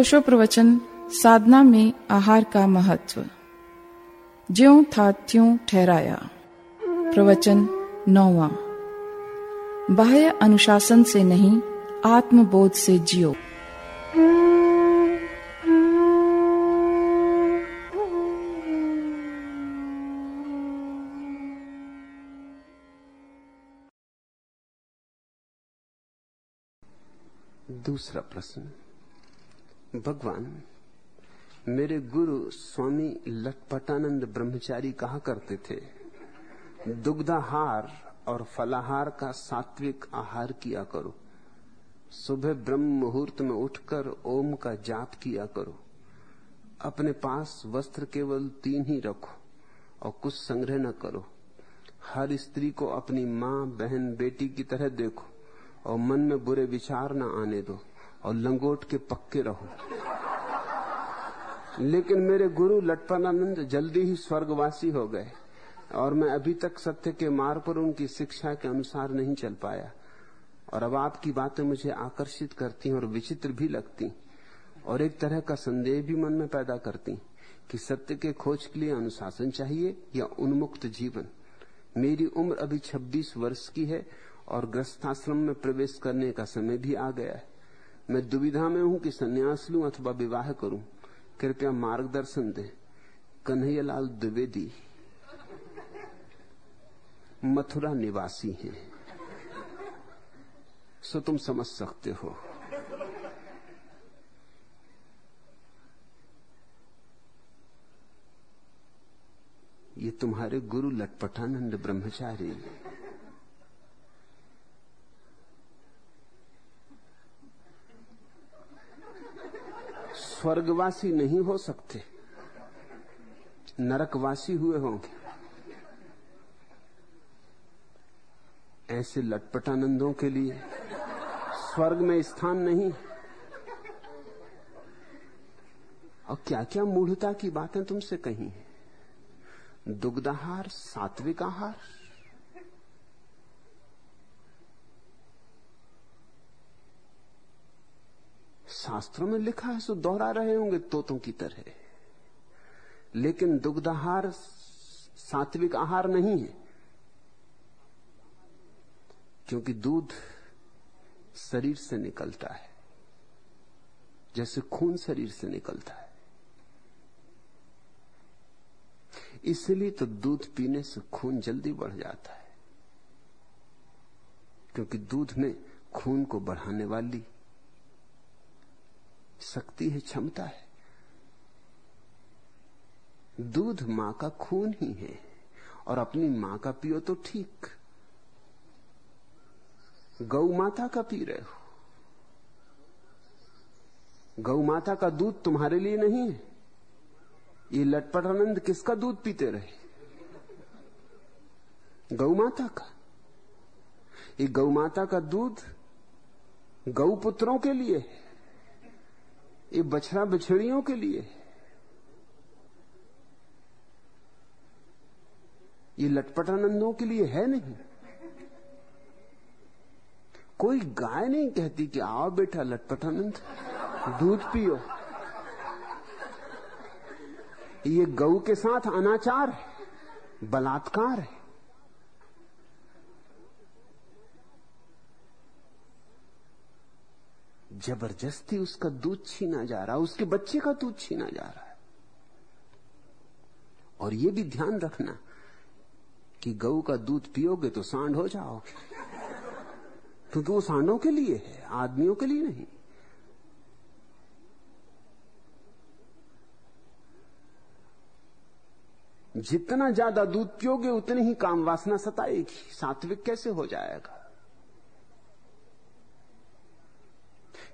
ओशो प्रवचन साधना में आहार का महत्व। ज्यो था त्यों ठहराया। प्रवचन नौवा। बाह्य अनुशासन से नहीं, आत्मबोध से जियो। दूसरा प्रश्न। भगवान, मेरे गुरु स्वामी लटपटानंद ब्रह्मचारी कहा करते थे, दुग्धाहार और फलाहार का सात्विक आहार किया करो। सुबह ब्रह्म मुहूर्त में उठकर ओम का जाप किया करो। अपने पास वस्त्र केवल तीन ही रखो और कुछ संग्रह न करो। हर स्त्री को अपनी माँ, बहन, बेटी की तरह देखो और मन में बुरे विचार न आने दो। और लंगोट के पक्के रहो। लेकिन मेरे गुरु लटपनानंद जल्दी ही स्वर्गवासी हो गए और मैं अभी तक सत्य के मार्ग पर उनकी शिक्षा के अनुसार नहीं चल पाया। और अब आपकी बातें मुझे आकर्षित करती और विचित्र भी लगती और एक तरह का संदेह भी मन में पैदा करती कि सत्य के खोज के लिए अनुशासन चाहिए या उन्मुक्त जीवन। मेरी उम्र अभी 26 वर्ष की है और ग्रस्थाश्रम में प्रवेश करने का समय भी आ गया है। मैं दुविधा में हूँ कि संन्यास लूँ अथवा विवाह करूँ। कृपया मार्गदर्शन दें। कन्हैयालाल द्विवेदी। मथुरा निवासी हैं। सो तुम समझ सकते हो। ये तुम्हारे गुरु लटपटानंद ब्रह्मचारी। स्वर्गवासी नहीं हो सकते। नरकवासी हुए होंगे। ऐसे लटपटानंदों के लिए स्वर्ग में स्थान नहीं। और क्या क्या मूढ़ता की बातें तुमसे कही दुग्धाहार, सात्विक आहार। शास्त्रों में लिखा है, सो दोहरा रहे होंगे, तोतों की तरह। लेकिन दुग्धाहार सात्विक आहार नहीं है, क्योंकि दूध शरीर से निकलता है, जैसे खून शरीर से निकलता है। इसलिए तो दूध पीने से खून जल्दी बढ़ जाता है, क्योंकि दूध में खून को बढ़ाने वाली शक्ति है, क्षमता है। दूध माँ का खून ही है, और अपनी माँ का पियो तो ठीक। गौ माता का पी रहे हो। गौ माता का दूध तुम्हारे लिए नहीं है। ये लटपटानंद किसका दूध पीते रहे? गौ माता का। ये गौ माता का दूध गौ पुत्रों के लिए है। ये बछड़ा बछड़ियों के लिए। ये लटपटानंदों के लिए है नहीं। कोई गाय नहीं कहती कि आओ बेटा लटपटानंद, दूध पियो। ये गऊ के साथ अनाचार है, बलात्कार है। ज़बरदस्ती उसका दूध छीना जा रहा है, उसके बच्चे का दूध छीना जा रहा है। और यह भी ध्यान रखना कि गऊ का दूध पियोगे तो सांड हो जाओगे। क्योंकि वो सांडों के लिए है, आदमियों के लिए नहीं। जितना ज़्यादा दूध पियोगे, उतनी ही काम वासना सताएगी। सात्विक कैसे हो जाएगा?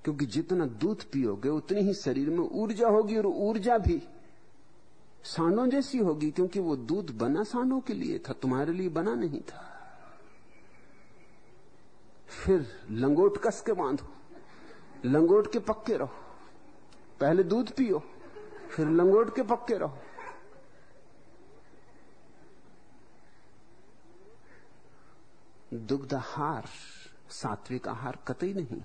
क्योंकि जितना दूध पियोगे, उतनी ही शरीर में ऊर्जा होगी और ऊर्जा भी सांडों जैसी होगी, क्योंकि वो दूध बना सांडों के लिए था, तुम्हारे लिए बना नहीं था। फिर लंगोट कस के बांधो, लंगोट के पक्के रहो। पहले दूध पियो, फिर लंगोट के पक्के रहो। दुग्ध आहार सात्विक आहार कतई नहीं।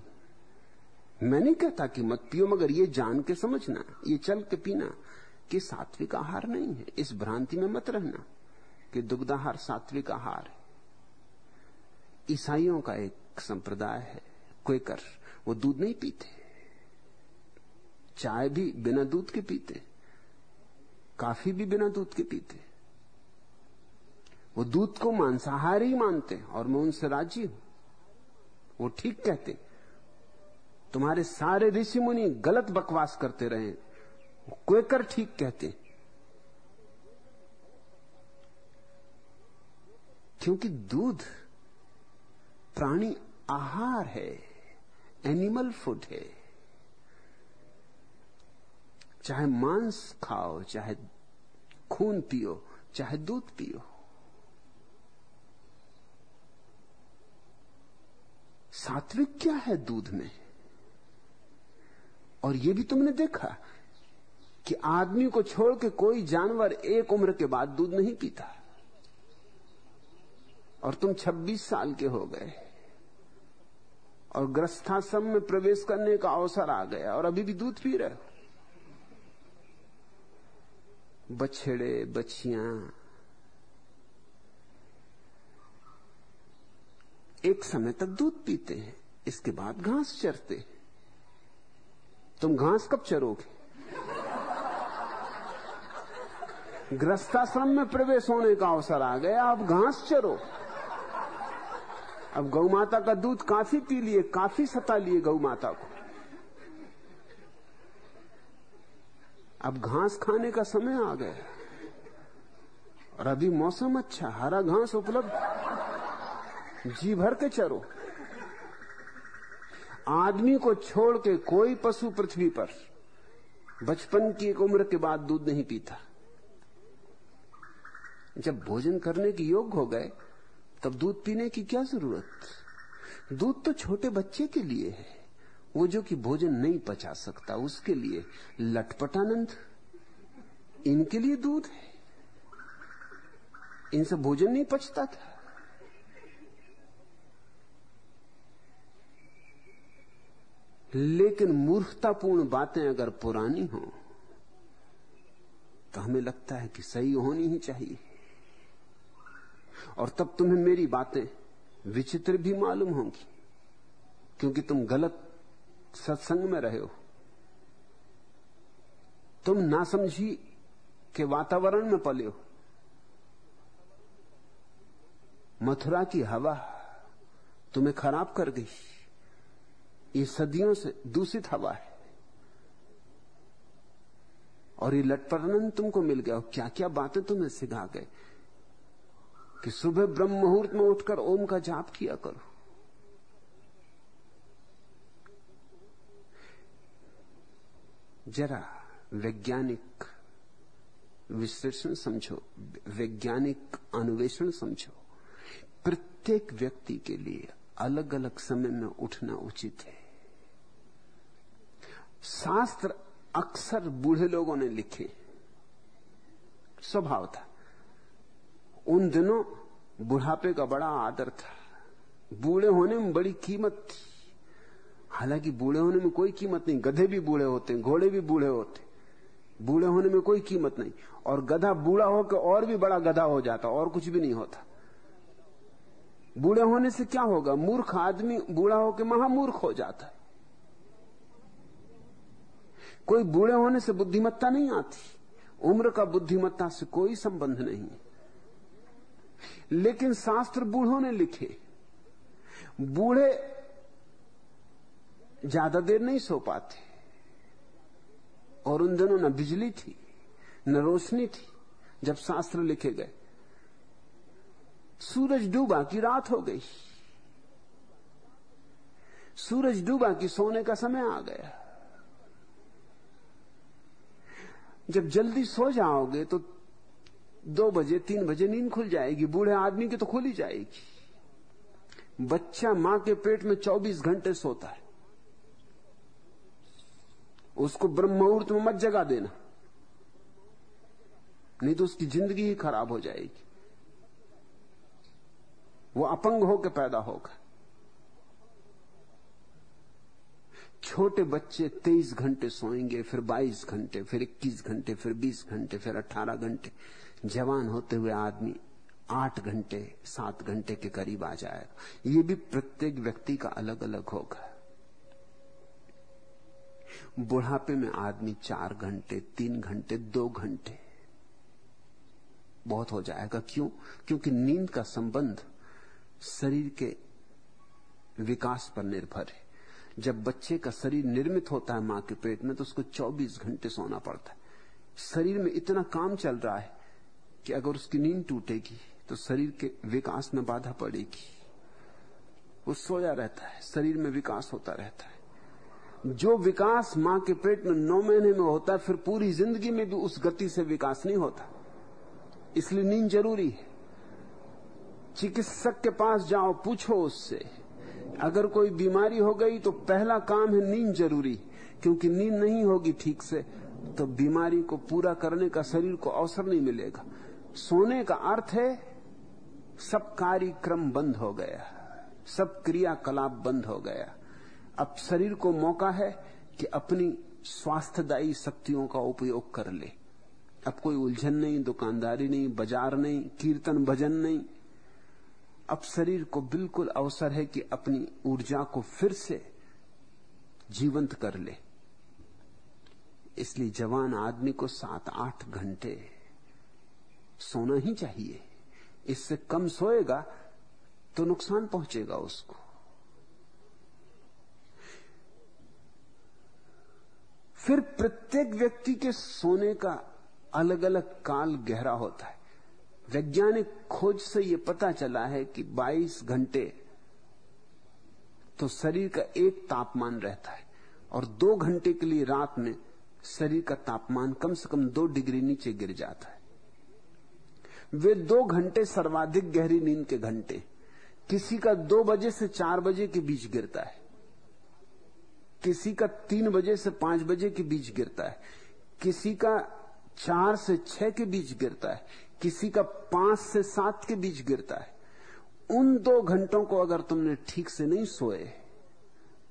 मैं नहीं कहता कि मत पियो, मगर ये जान के समझना, ये चल के पीना कि सात्विक आहार नहीं है। इस भ्रांति में मत रहना कि दुग्धाहार सात्विक आहार है। ईसाइयों का एक संप्रदाय है, क्वेकर, वो दूध नहीं पीते। चाय भी बिना दूध के पीते, काफ़ी भी बिना दूध के पीते। वो दूध को मांसाहार ही मानते और मैं उनसे राज़ी हूँ। वो ठीक कहते तुम्हारे सारे ऋषि मुनि गलत बकवास करते रहे क्वेकर ठीक कहते क्योंकि दूध प्राणी आहार है, एनिमल फ़ूड है। चाहे मांस खाओ, चाहे खून पियो, चाहे दूध पियो। सात्विक क्या है दूध में? और यह भी तुमने देखा कि आदमी को छोड़ के कोई जानवर एक उम्र के बाद दूध नहीं पीता। और तुम 26 साल के हो गए। और ग्रस्थाश्रम में प्रवेश करने का अवसर आ गया और अभी भी दूध पी रहे हो। बछड़े, बछियाँ। एक समय तक दूध पीते हैं, इसके बाद घास चरते तुम घास कब चरोगे? ग्रस्ताश्रम में प्रवेश होने का अवसर आ गया अब घास चरो। अब गौ माता का दूध काफ़ी पी लिए, काफ़ी सता लिए गौ माता को। अब घास खाने का समय आ गया। और अभी मौसम अच्छा हरा घास उपलब्ध। जी भर के चरो। आदमी को छोड़ के कोई पशु पृथ्वी पर बचपन की एक उम्र के बाद दूध नहीं पीता। जब भोजन करने के योग हो गए, तब दूध पीने की क्या ज़रूरत? दूध तो छोटे बच्चे के लिए है। वो जो कि भोजन नहीं पचा सकता, उसके लिए लटपटानंद इनके लिए दूध है। इनसे भोजन नहीं पचता था। लेकिन मूर्खतापूर्ण बातें अगर पुरानी हो तो हमें लगता है कि सही होनी ही चाहिए। और तब तुम्हें मेरी बातें विचित्र भी मालूम होंगी, क्योंकि तुम गलत सत्संग में रहे हो। तुम ना समझी के वातावरण में पले हो। मथुरा की हवा तुम्हें खराब कर गई। ये सदियों से दूषित हवा है। और ये लटपरनन तुमको मिल गया। और क्या क्या बातें तुम्हें सिखा गए कि सुबह ब्रह्म मुहूर्त में उठकर ओम का जाप किया करो। जरा वैज्ञानिक विश्लेषण समझो, वैज्ञानिक अन्वेषण समझो। प्रत्येक व्यक्ति के लिए अलग अलग समय में उठना उचित है। शास्त्र अक्सर बूढ़े लोगों ने लिखे। स्वभाव था। उन दिनों बुढ़ापे का बड़ा आदर था। बूढ़े होने में बड़ी कीमत थी। हालाँकि बूढ़े होने में कोई कीमत नहीं। गधे भी बूढ़े होते हैं घोड़े भी बूढ़े होते। बूढ़े होने में कोई कीमत नहीं। और गधा बूढ़ा होकर और भी बड़ा गधा हो जाता, और कुछ भी नहीं होता। बूढ़े होने से क्या होगा? मूर्ख आदमी बूढ़ा होकर महामूर्ख हो जाता है। कोई बूढ़े होने से बुद्धिमत्ता नहीं आती। उम्र का बुद्धिमत्ता से कोई संबंध नहीं। लेकिन शास्त्र बूढ़ों ने लिखे, बूढ़े ज़्यादा देर नहीं सो पाते। और उन दिनों न बिजली थी, न रोशनी थी, जब शास्त्र लिखे गए। सूरज डूबा की रात हो गई। सूरज डूबा की सोने का समय आ गया। जब जल्दी सो जाओगे तो दो बजे, तीन बजे नींद खुल जाएगी, बूढ़े आदमी की तो खुल जाएगी। बच्चा माँ के पेट में 24 घंटे सोता है। उसको ब्रह्म मुहूर्त में मत जगा देना। नहीं तो उसकी ज़िंदगी ही खराब हो जाएगी। वो अपंग होकर पैदा होगा। छोटे बच्चे 23 घंटे सोएँगे, फिर 22 घंटे, फिर 21 घंटे, फिर 20 घंटे, फिर 18 घंटे। जवान होते हुए आदमी आठ घंटे, सात घंटे के करीब आ जाएगा। ये भी प्रत्येक व्यक्ति का अलग अलग होगा। बुढ़ापे में आदमी चार घंटे, तीन घंटे, दो घंटे। बहुत हो जाएगा। क्यों? क्योंकि नींद का संबंध शरीर के विकास पर निर्भर है। जब बच्चे का शरीर निर्मित होता है माँ के पेट में तो उसको 24 घंटे सोना पड़ता है। शरीर में इतना काम चल रहा है कि अगर उसकी नींद टूटेगी तो शरीर के विकास में बाधा पड़ेगी। वो सोया रहता है, शरीर में विकास होता रहता है। जो विकास माँ के पेट में नौ महीने में होता है, फिर पूरी ज़िंदगी में भी उस गति से विकास नहीं होता। इसलिए नींद ज़रूरी है। चिकित्सक के पास जाओ, पूछो उससे अगर कोई बीमारी हो गई तो पहला काम है नींद ज़रूरी, क्योंकि नींद नहीं होगी ठीक से तो बीमारी को पूरा करने का शरीर को अवसर नहीं मिलेगा। सोने का अर्थ है, सब कार्यक्रम बंद हो गया, सब क्रियाकलाप बंद हो गया। अब शरीर को मौका है कि अपनी स्वास्थ्यदायी शक्तियों का उपयोग कर ले। अब कोई उलझन नहीं, दुकानदारी नहीं, बाज़ार नहीं, कीर्तन भजन नहीं अब शरीर को बिल्कुल अवसर है कि अपनी ऊर्जा को फिर से जीवंत कर ले। इसलिए जवान आदमी को सात आठ घंटे सोना ही चाहिए। इससे कम सोएगा तो नुकसान पहुंचेगा उसको। फिर प्रत्येक व्यक्ति के सोने का अलग अलग काल गहरा होता है। वैज्ञानिक खोज से यह पता चला है कि 22 घंटे तो शरीर का एक तापमान रहता है और दो घंटे के लिए रात में शरीर का तापमान कम से कम दो डिग्री नीचे गिर जाता है। वे दो घंटे सर्वाधिक गहरी नींद के घंटे किसी का दो बजे से चार बजे के बीच गिरता है, किसी का तीन बजे से पाँच बजे के बीच गिरता है, किसी का चार से छह के बीच गिरता है किसी का पाँच से सात के बीच गिरता है। उन दो घंटों को अगर तुमने ठीक से नहीं सोए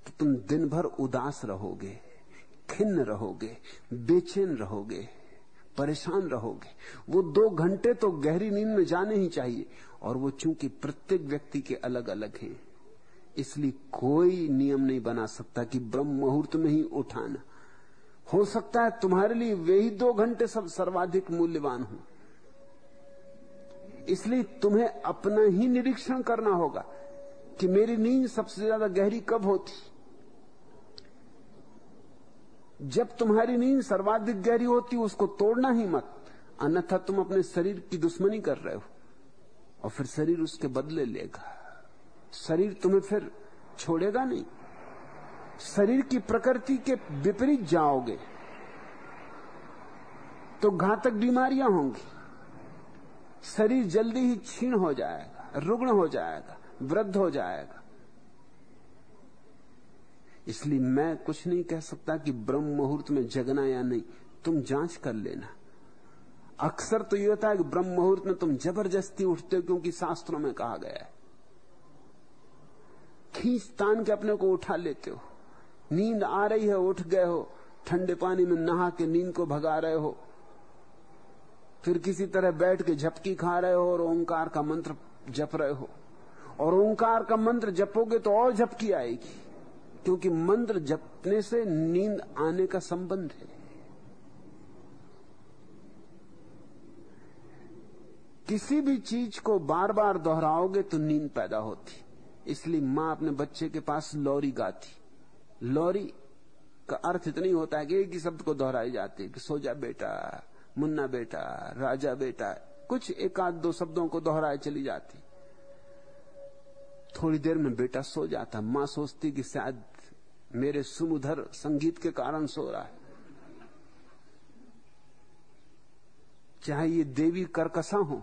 तो तुम दिन भर उदास रहोगे, खिन्न रहोगे, बेचैन रहोगे, परेशान रहोगे। वो दो घंटे तो गहरी नींद में जाने ही चाहिए, और वो चूँकि प्रत्येक व्यक्ति के अलग अलग हैं, इसलिए कोई नियम नहीं बना सकता कि ब्रह्म मुहूर्त में ही उठाना। हो सकता है तुम्हारे लिए वही दो घंटे सब सर्वाधिक मूल्यवान हो। इसलिए तुम्हें अपना ही निरीक्षण करना होगा कि मेरी नींद सबसे ज़्यादा गहरी कब होती। जब तुम्हारी नींद सर्वाधिक गहरी होती, उसको तोड़ना ही मत, अन्यथा तुम अपने शरीर की दुश्मनी कर रहे हो, और फिर शरीर उसके बदले लेगा। शरीर तुम्हें फिर छोड़ेगा नहीं। शरीर की प्रकृति के विपरीत जाओगे तो घातक बीमारियाँ होंगी। शरीर जल्दी ही क्षीण हो जाएगा, रुग्ण हो जाएगा, वृद्ध हो जाएगा। इसलिए मैं कुछ नहीं कह सकता कि ब्रह्म मुहूर्त में जगना या नहीं, तुम जाँच कर लेना। अक्सर तो यह होता है कि ब्रह्म मुहूर्त में तुम ज़बरदस्ती उठते हो क्योंकि शास्त्रों में कहा गया है। खींच तान के अपने को उठा लेते हो। नींद आ रही है, उठ गए हो। ठंडे पानी में नहा के नींद को भगा रहे हो। फिर किसी तरह बैठ के झपकी खा रहे हो और ओंकार का मंत्र जप रहे हो। और ओंकार का मंत्र जपोगे तो और झपकी आएगी, क्योंकि मंत्र जपने से नींद आने का संबंध है। किसी भी चीज़ को बार बार दोहराओगे तो नींद पैदा होती। इसलिए माँ अपने बच्चे के पास लौरी गाती। लौरी का अर्थ इतना ही होता है कि एक ही शब्द को दोहराई जाती है कि, सो जा बेटा मुन्ना बेटा, राजा बेटा, कुछ एक आध दो शब्दों को दोहराए चली जाती। थोड़ी देर में बेटा सो जाता। माँ सोचती कि शायद मेरे सुमुधर संगीत के कारण सो रहा है। चाहे ये देवी करकसा हो,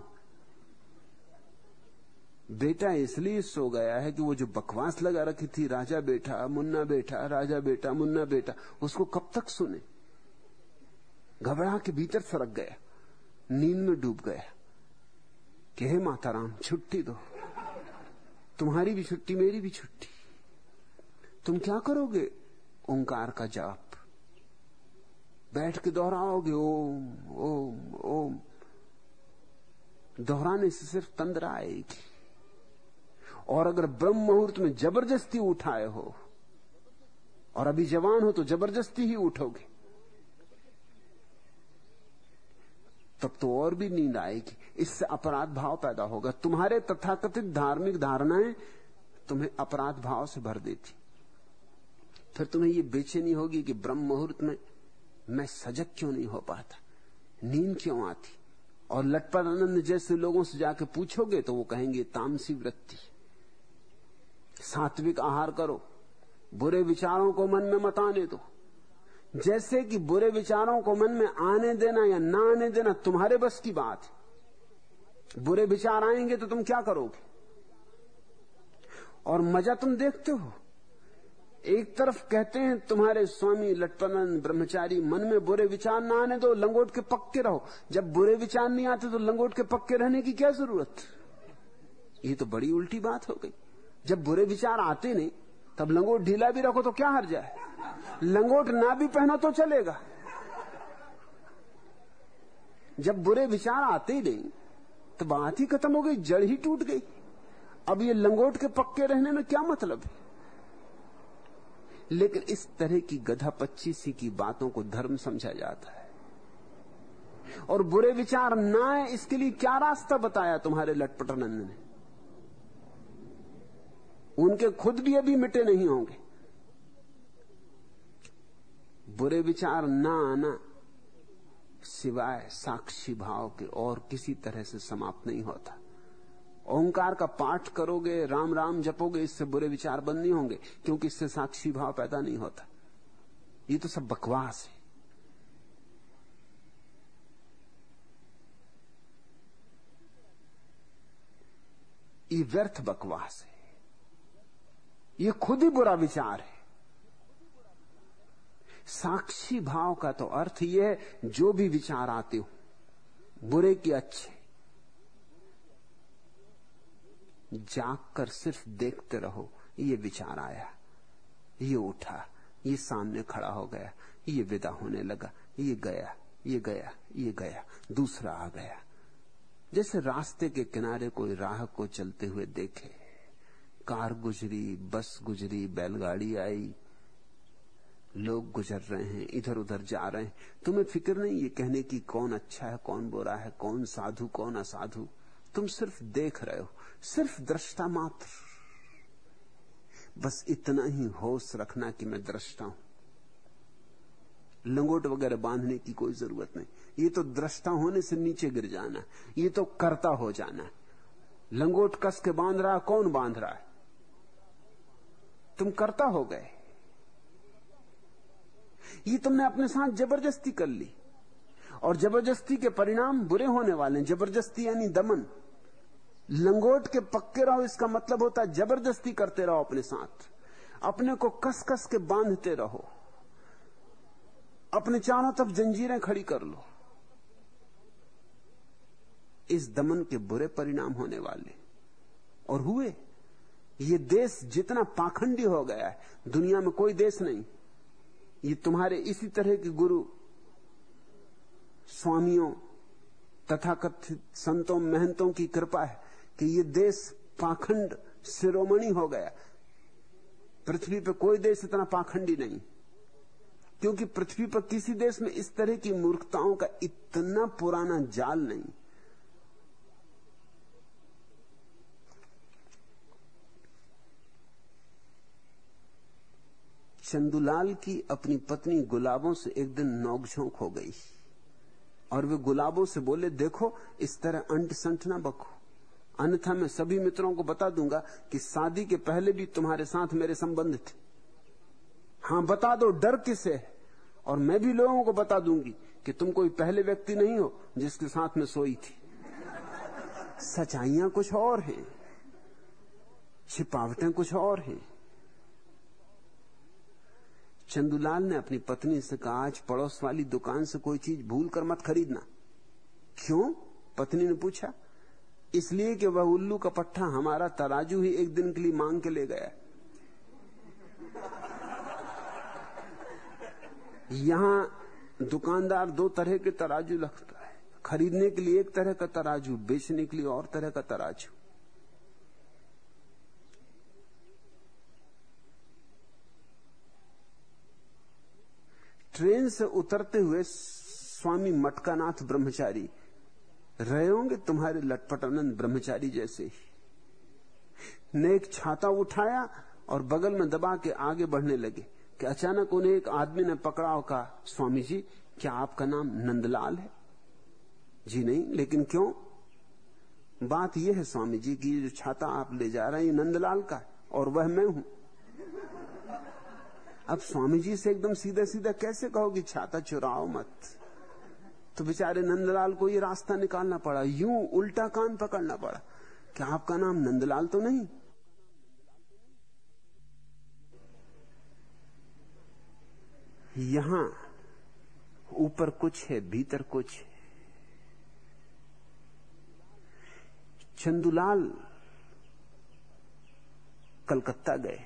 बेटा इसलिए सो गया है कि वो जो बकवास लगा रखी थी, राजा बेटा, मुन्ना बेटा, राजा बेटा, मुन्ना बेटा, उसको कब तक सुने? घबरा के भीतर सरक गया नींद में डूब गया कि हे माता राम, छुट्टी दो। तुम्हारी भी छुट्टी, मेरी भी छुट्टी। तुम क्या करोगे? ओंकार का जाप। बैठ के दोहराओगे, ओम ओम ओम। दोहराने से सिर्फ़ तंद्रा आएगी। और अगर ब्रह्म मुहूर्त में ज़बरदस्ती उठाए हो, और अभी जवान हो तो ज़बरदस्ती ही उठोगे। तब तो और भी नींद आएगी। इससे अपराध भाव पैदा होगा। तुम्हारे तथाकथित धार्मिक धारणाएँ तुम्हें अपराध भाव से भर देती। फिर तुम्हें ये बेचैनी होगी कि ब्रह्म मुहूर्त में मैं सजग क्यों नहीं हो पाता? नींद क्यों आती? और लटपट आनंद जैसे लोगों से जाके पूछोगे तो वो कहेंगे, तामसी वृत्ति। सात्विक आहार करो। बुरे विचारों को मन में मत आने दो। जैसे कि बुरे विचारों को मन में आने देना या ना आने देना तुम्हारे बस की बात है। बुरे विचार आएँगे तो तुम क्या करोगे? और मज़ा तुम देखते हो। एक तरफ़ कहते हैं, तुम्हारे स्वामी लटपनन ब्रह्मचारी, मन में बुरे विचार ना आने दो, लंगोट के पक्के रहो। जब बुरे विचार नहीं आते तो लंगोट के पक्के रहने की क्या ज़रूरत? ये तो बड़ी उल्टी बात हो गई। जब बुरे विचार आते नहीं, तब लंगोट ढीला भी रखो तो क्या हर जाए लंगोट ना भी पहनो तो चलेगा। जब बुरे विचार आते ही नहीं तो बात ही खत्म हो गई, जड़ ही टूट गई। अब ये लंगोट के पक्के रहने में क्या मतलब है? लेकिन इस तरह की गधा पच्चीसी की बातों को धर्म समझा जाता है। और बुरे विचार ना आए, इसके लिए क्या रास्ता बताया तुम्हारे लटपटानंद ने? उनके खुद भी अभी मिटे नहीं होंगे। बुरे विचार ना आना सिवाय साक्षी भाव के और किसी तरह से समाप्त नहीं होता। ओंकार का पाठ करोगे, राम राम जपोगे, इससे बुरे विचार बंद नहीं होंगे, क्योंकि इससे साक्षी भाव पैदा नहीं होता। ये तो सब बकवास है। ये व्यर्थ बकवास है। ये खुद ही बुरा विचार है। साक्षी भाव का तो अर्थ यह है, जो भी विचार आते हो, बुरे की अच्छे। जाग कर सिर्फ़ देखते रहो, ये विचार आया, ये उठा, ये सामने खड़ा हो गया, ये विदा होने लगा, ये गया ये गया ये गया, दूसरा आ गया। जैसे रास्ते के किनारे कोई राह को चलते हुए देखे, कार गुजरी, बस गुजरी, बैलगाड़ी आई लोग गुजर रहे हैं इधर उधर जा रहे हैं। तुम्हें फ़िक्र नहीं ये कहने की कौन अच्छा है, कौन बुरा है, कौन साधु, कौन असाधु? तुम सिर्फ़ देख रहे हो, सिर्फ़ दृष्टा मात्र। बस इतना ही होश रखना कि मैं दृष्टा हूँ। लंगोट वगैरह बांधने की कोई ज़रूरत नहीं। ये तो दृष्टा होने से नीचे गिर जाना, ये तो करता हो जाना। लंगोट कस के बाँध रहा, कौन बाँध रहा है? तुम करता हो गए। ये तुमने अपने साथ ज़बरदस्ती कर ली। और ज़बरदस्ती के परिणाम बुरे होने वाले ज़बरदस्ती यानी दमन। लंगोट के पक्के रहो, इसका मतलब होता है ज़बरदस्ती करते रहो अपने साथ। अपने को कस कस के बांधते रहो। अपने चारों तरफ़ जंजीरें खड़ी कर लो। इस दमन के बुरे परिणाम होने वाले। और हुए? ये देश जितना पाखंडी हो गया है, दुनिया में कोई देश नहीं। ये तुम्हारे इसी तरह के गुरु, स्वामियों, तथाकथित संतों, महंतों की कृपा है कि ये देश पाखंड शिरोमणि हो गया। पृथ्वी पर कोई देश इतना पाखंडी नहीं, क्योंकि पृथ्वी पर किसी देश में इस तरह की मूर्खताओं का इतना पुराना जाल नहीं। चंदुलाल की अपनी पत्नी गुलाबों से एक दिन नोकझोंक हो गई। और वे गुलाबों से बोले, देखो, इस तरह अंट संट ना बको अन्यथा मैं सभी मित्रों को बता दूँगा कि शादी के पहले भी तुम्हारे साथ मेरे संबंध थे। हाँ, बता दो, डर किसे है? और मैं भी लोगों को बता दूँगी कि तुम कोई पहले व्यक्ति नहीं हो जिसके साथ में सोई थी। सच्चाइयाँ कुछ और हैं, छिपावटें कुछ और हैं। चंदूलाल ने अपनी पत्नी से कहा, आज पड़ोस वाली दुकान से कोई चीज़ भूल कर मत खरीदना। क्यों? पत्नी ने पूछा। इसलिए कि वह उल्लू का पट्टा हमारा तराजू ही एक दिन के लिए मांग के ले गया। यहाँ दुकानदार दो तरह के तराजू रखता है। खरीदने के लिए एक तरह का तराजू, बेचने के लिए और तरह का तराजू। ट्रेन से उतरते हुए स्वामी मटकानाथ ब्रह्मचारी, रहे होंगे तुम्हारे लटपटानंद ब्रह्मचारी जैसे ही। ने एक छाता उठाया और बगल में दबा के आगे बढ़ने लगे कि अचानक उन्हें एक आदमी ने पकड़ा और कहा, स्वामी जी, क्या आपका नाम नंदलाल है? जी नहीं, लेकिन क्यों? बात यह है, स्वामी जी, की जो छाता आप ले जा रहे हैं नंदलाल का और वह मैं हूँ। अब स्वामी जी से एकदम सीधा सीधा कैसे कहोगी, छाता चुराओ मत तो बेचारे नंदलाल को ये रास्ता निकालना पड़ा, यूँ उल्टा कान पकड़ना पड़ा। क्या आपका नाम नंदलाल तो नहीं? यहाँ ऊपर कुछ है, भीतर कुछ है। चंदुलाल कलकत्ता गए।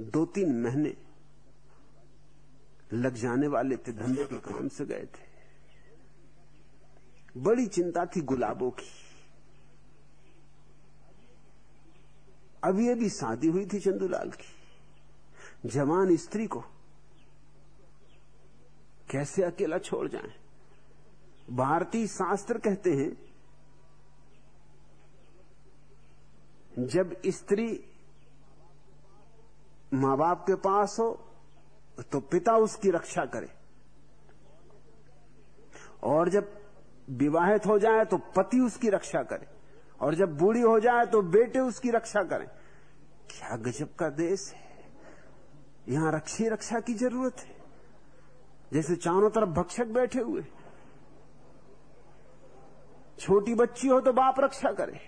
दो तीन महीने लग जाने वाले थे, धंधे के काम से गए थे। बड़ी चिंता थी गुलाबों की। अभी अभी शादी हुई थी चंदूलाल की। जवान स्त्री को कैसे अकेला छोड़ जाएँ? भारतीय शास्त्र कहते हैं, जब स्त्री माँ बाप के पास हो तो पिता उसकी रक्षा करे। और जब विवाहित हो जाए तो पति उसकी रक्षा करे। और जब बूढ़ी हो जाए तो बेटे उसकी रक्षा करें। क्या गजब का देश है। यहाँ रक्षी रक्षा की ज़रूरत है। जैसे चारों तरफ़ भक्षक बैठे हुए। छोटी बच्ची हो तो बाप रक्षा करे।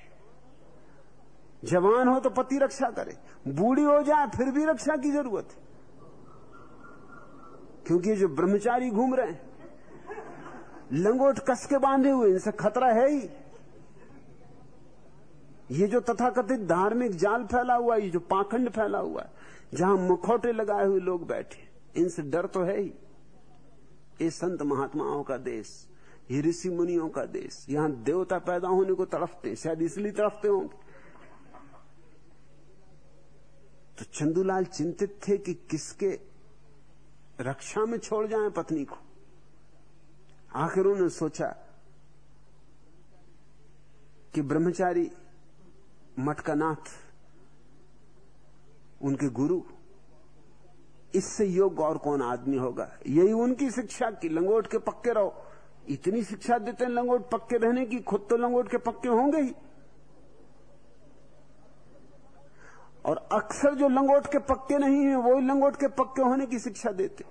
जवान हो तो पति रक्षा करे, बूढ़ी हो जाए फिर भी रक्षा की ज़रूरत है। क्योंकि जो ब्रह्मचारी घूम रहे हैं, लंगोट कस के बांधे हुए इनसे खतरा है ही। ये जो तथाकथित धार्मिक जाल फैला हुआ है, ये जो पाखंड फैला हुआ है, जहाँ मुखौटे लगाए हुए लोग बैठे इनसे डर तो है ही। ये संत महात्माओं का देश, ये ऋषि मुनियों का देश, यहाँ देवता पैदा होने को तड़फते शायद इसलिए तड़फते होंगे। तो चंदूलाल चिंतित थे कि किसके रक्षा में छोड़ जाएँ पत्नी को। आखिर उन्होंने सोचा कि ब्रह्मचारी मटकानाथ, उनके गुरु, इससे योग्य और कौन आदमी होगा? यही उनकी शिक्षा की, लंगोट के पक्के रहो। इतनी शिक्षा देते हैं लंगोट पक्के रहने की, खुद तो लंगोट के पक्के होंगे ही। और अक्सर जो लंगोट के पक्के नहीं है, वो लंगोट के पक्के होने की शिक्षा देते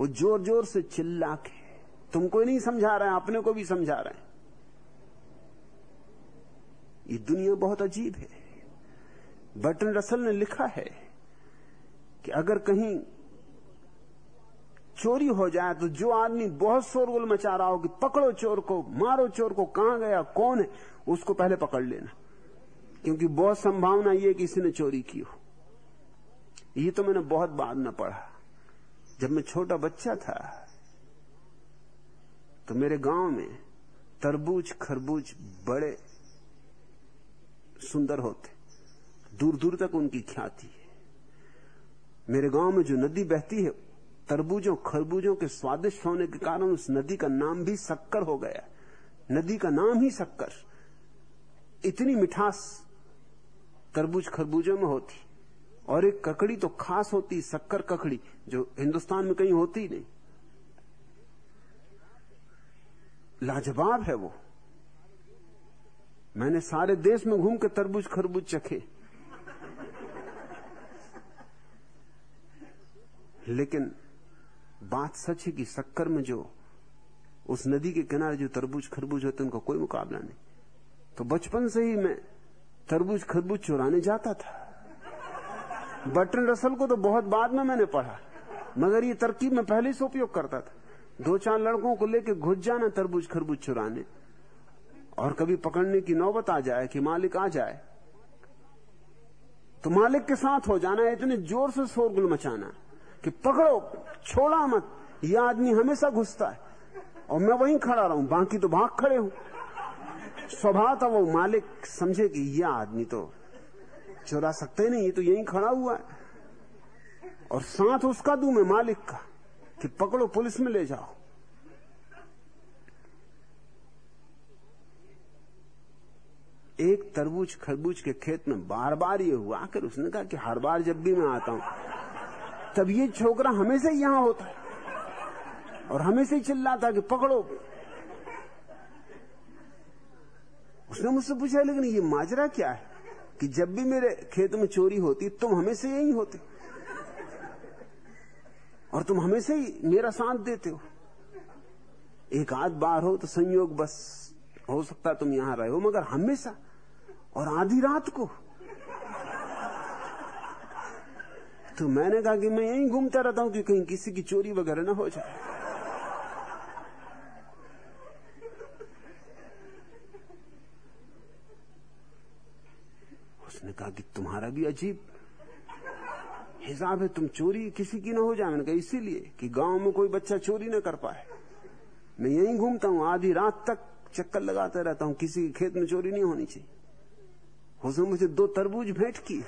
वो ज़ोर ज़ोर से चिल्ला के तुमको नहीं समझा रहे हैं, अपने को भी समझा रहे हैं। ये दुनिया बहुत अजीब है। बटन रसल ने लिखा है कि अगर कहीं चोरी हो जाए तो जो आदमी बहुत शोरगुल मचा रहा हो कि पकड़ो चोर को, मारो चोर को, कहाँ गया, कौन है, उसको पहले पकड़ लेना। क्योंकि बहुत संभावना ये किसी ने चोरी की हो। ये तो मैंने बहुत बाद में पढ़ा। जब मैं छोटा बच्चा था तो मेरे गाँव में तरबूज, खरबूज बड़े सुंदर होते। दूर दूर तक उनकी ख्याति है। मेरे गाँव में जो नदी बहती है, तरबूजों, खरबूजों के स्वादिष्ट होने के कारण उस नदी का नाम भी शक्कर हो गया। नदी का नाम ही शक्कर इतनी मिठास तरबूज खरबूजों में होती। और एक ककड़ी तो खास होती, शक्कर ककड़ी, जो हिंदुस्तान में कहीं होती नहीं। लाजवाब है वो। मैंने सारे देश में घूम के तरबूज खरबूज चखे। लेकिन बात सच है कि शक्कर में जो, उस नदी के किनारे जो तरबूज खरबूज होते उनका कोई मुकाबला नहीं। तो बचपन से ही मैं तरबूज खरबूज चुराने जाता था। बटन रसल को तो बहुत बाद में मैंने पढ़ा, मगर ये तरकीब में पहले से उपयोग करता था। दो चार लड़कों को लेकर घुस जाना तरबूज खरबूज चुराने, और कभी पकड़ने की नौबत आ जाए कि मालिक आ जाए तो मालिक के साथ हो जाना है इतने ज़ोर से शोरगुल मचाना कि पकड़ो, छोड़ा मत यह आदमी हमेशा घुसता है, और मैं वहीं खड़ा रहूँ, बाकी तो भाग खड़े हूँ। स्वभाव था वो मालिक समझे कि यह आदमी तो चुरा सकते नहीं, ये तो यहीं खड़ा हुआ है। और साथ उसका दू मैं मालिक का, कि पकड़ो, पुलिस में ले जाओ। एक तरबूज खरबूज के खेत में बार बार ये हुआ, आखिर उसने कहा कि हर बार जब भी मैं आता हूँ, तब ये छोकरा हमेशा यहाँ होता है। और हमेशा ही चिल्लाता कि पकड़ो। उसने मुझसे पूछा, लेकिन ये माजरा क्या है? कि जब भी मेरे खेत में चोरी होती, तुम हमेशा यही होते। और तुम हमेशा ही मेरा साथ देते हो। एक आध बार हो तो संयोग बस, हो सकता तुम यहाँ रहे हो, मगर हमेशा और आधी रात को। तो मैंने कहा कि मैं यहीं घूमता रहता हूँ कि कहीं किसी की चोरी वगैरह ना हो जाए। उसने कहा कि तुम्हारा भी अजीब हिसाब है, तुम चोरी किसी की ना हो जाए मैंने कहा इसीलिए कि गाँव में कोई बच्चा चोरी ना कर पाए। मैं यहीं घूमता हूँ, आधी रात तक चक्कर लगाता रहता हूँ, किसी के खेत में चोरी नहीं होनी चाहिए। उसने मुझे दो तरबूज भेंट की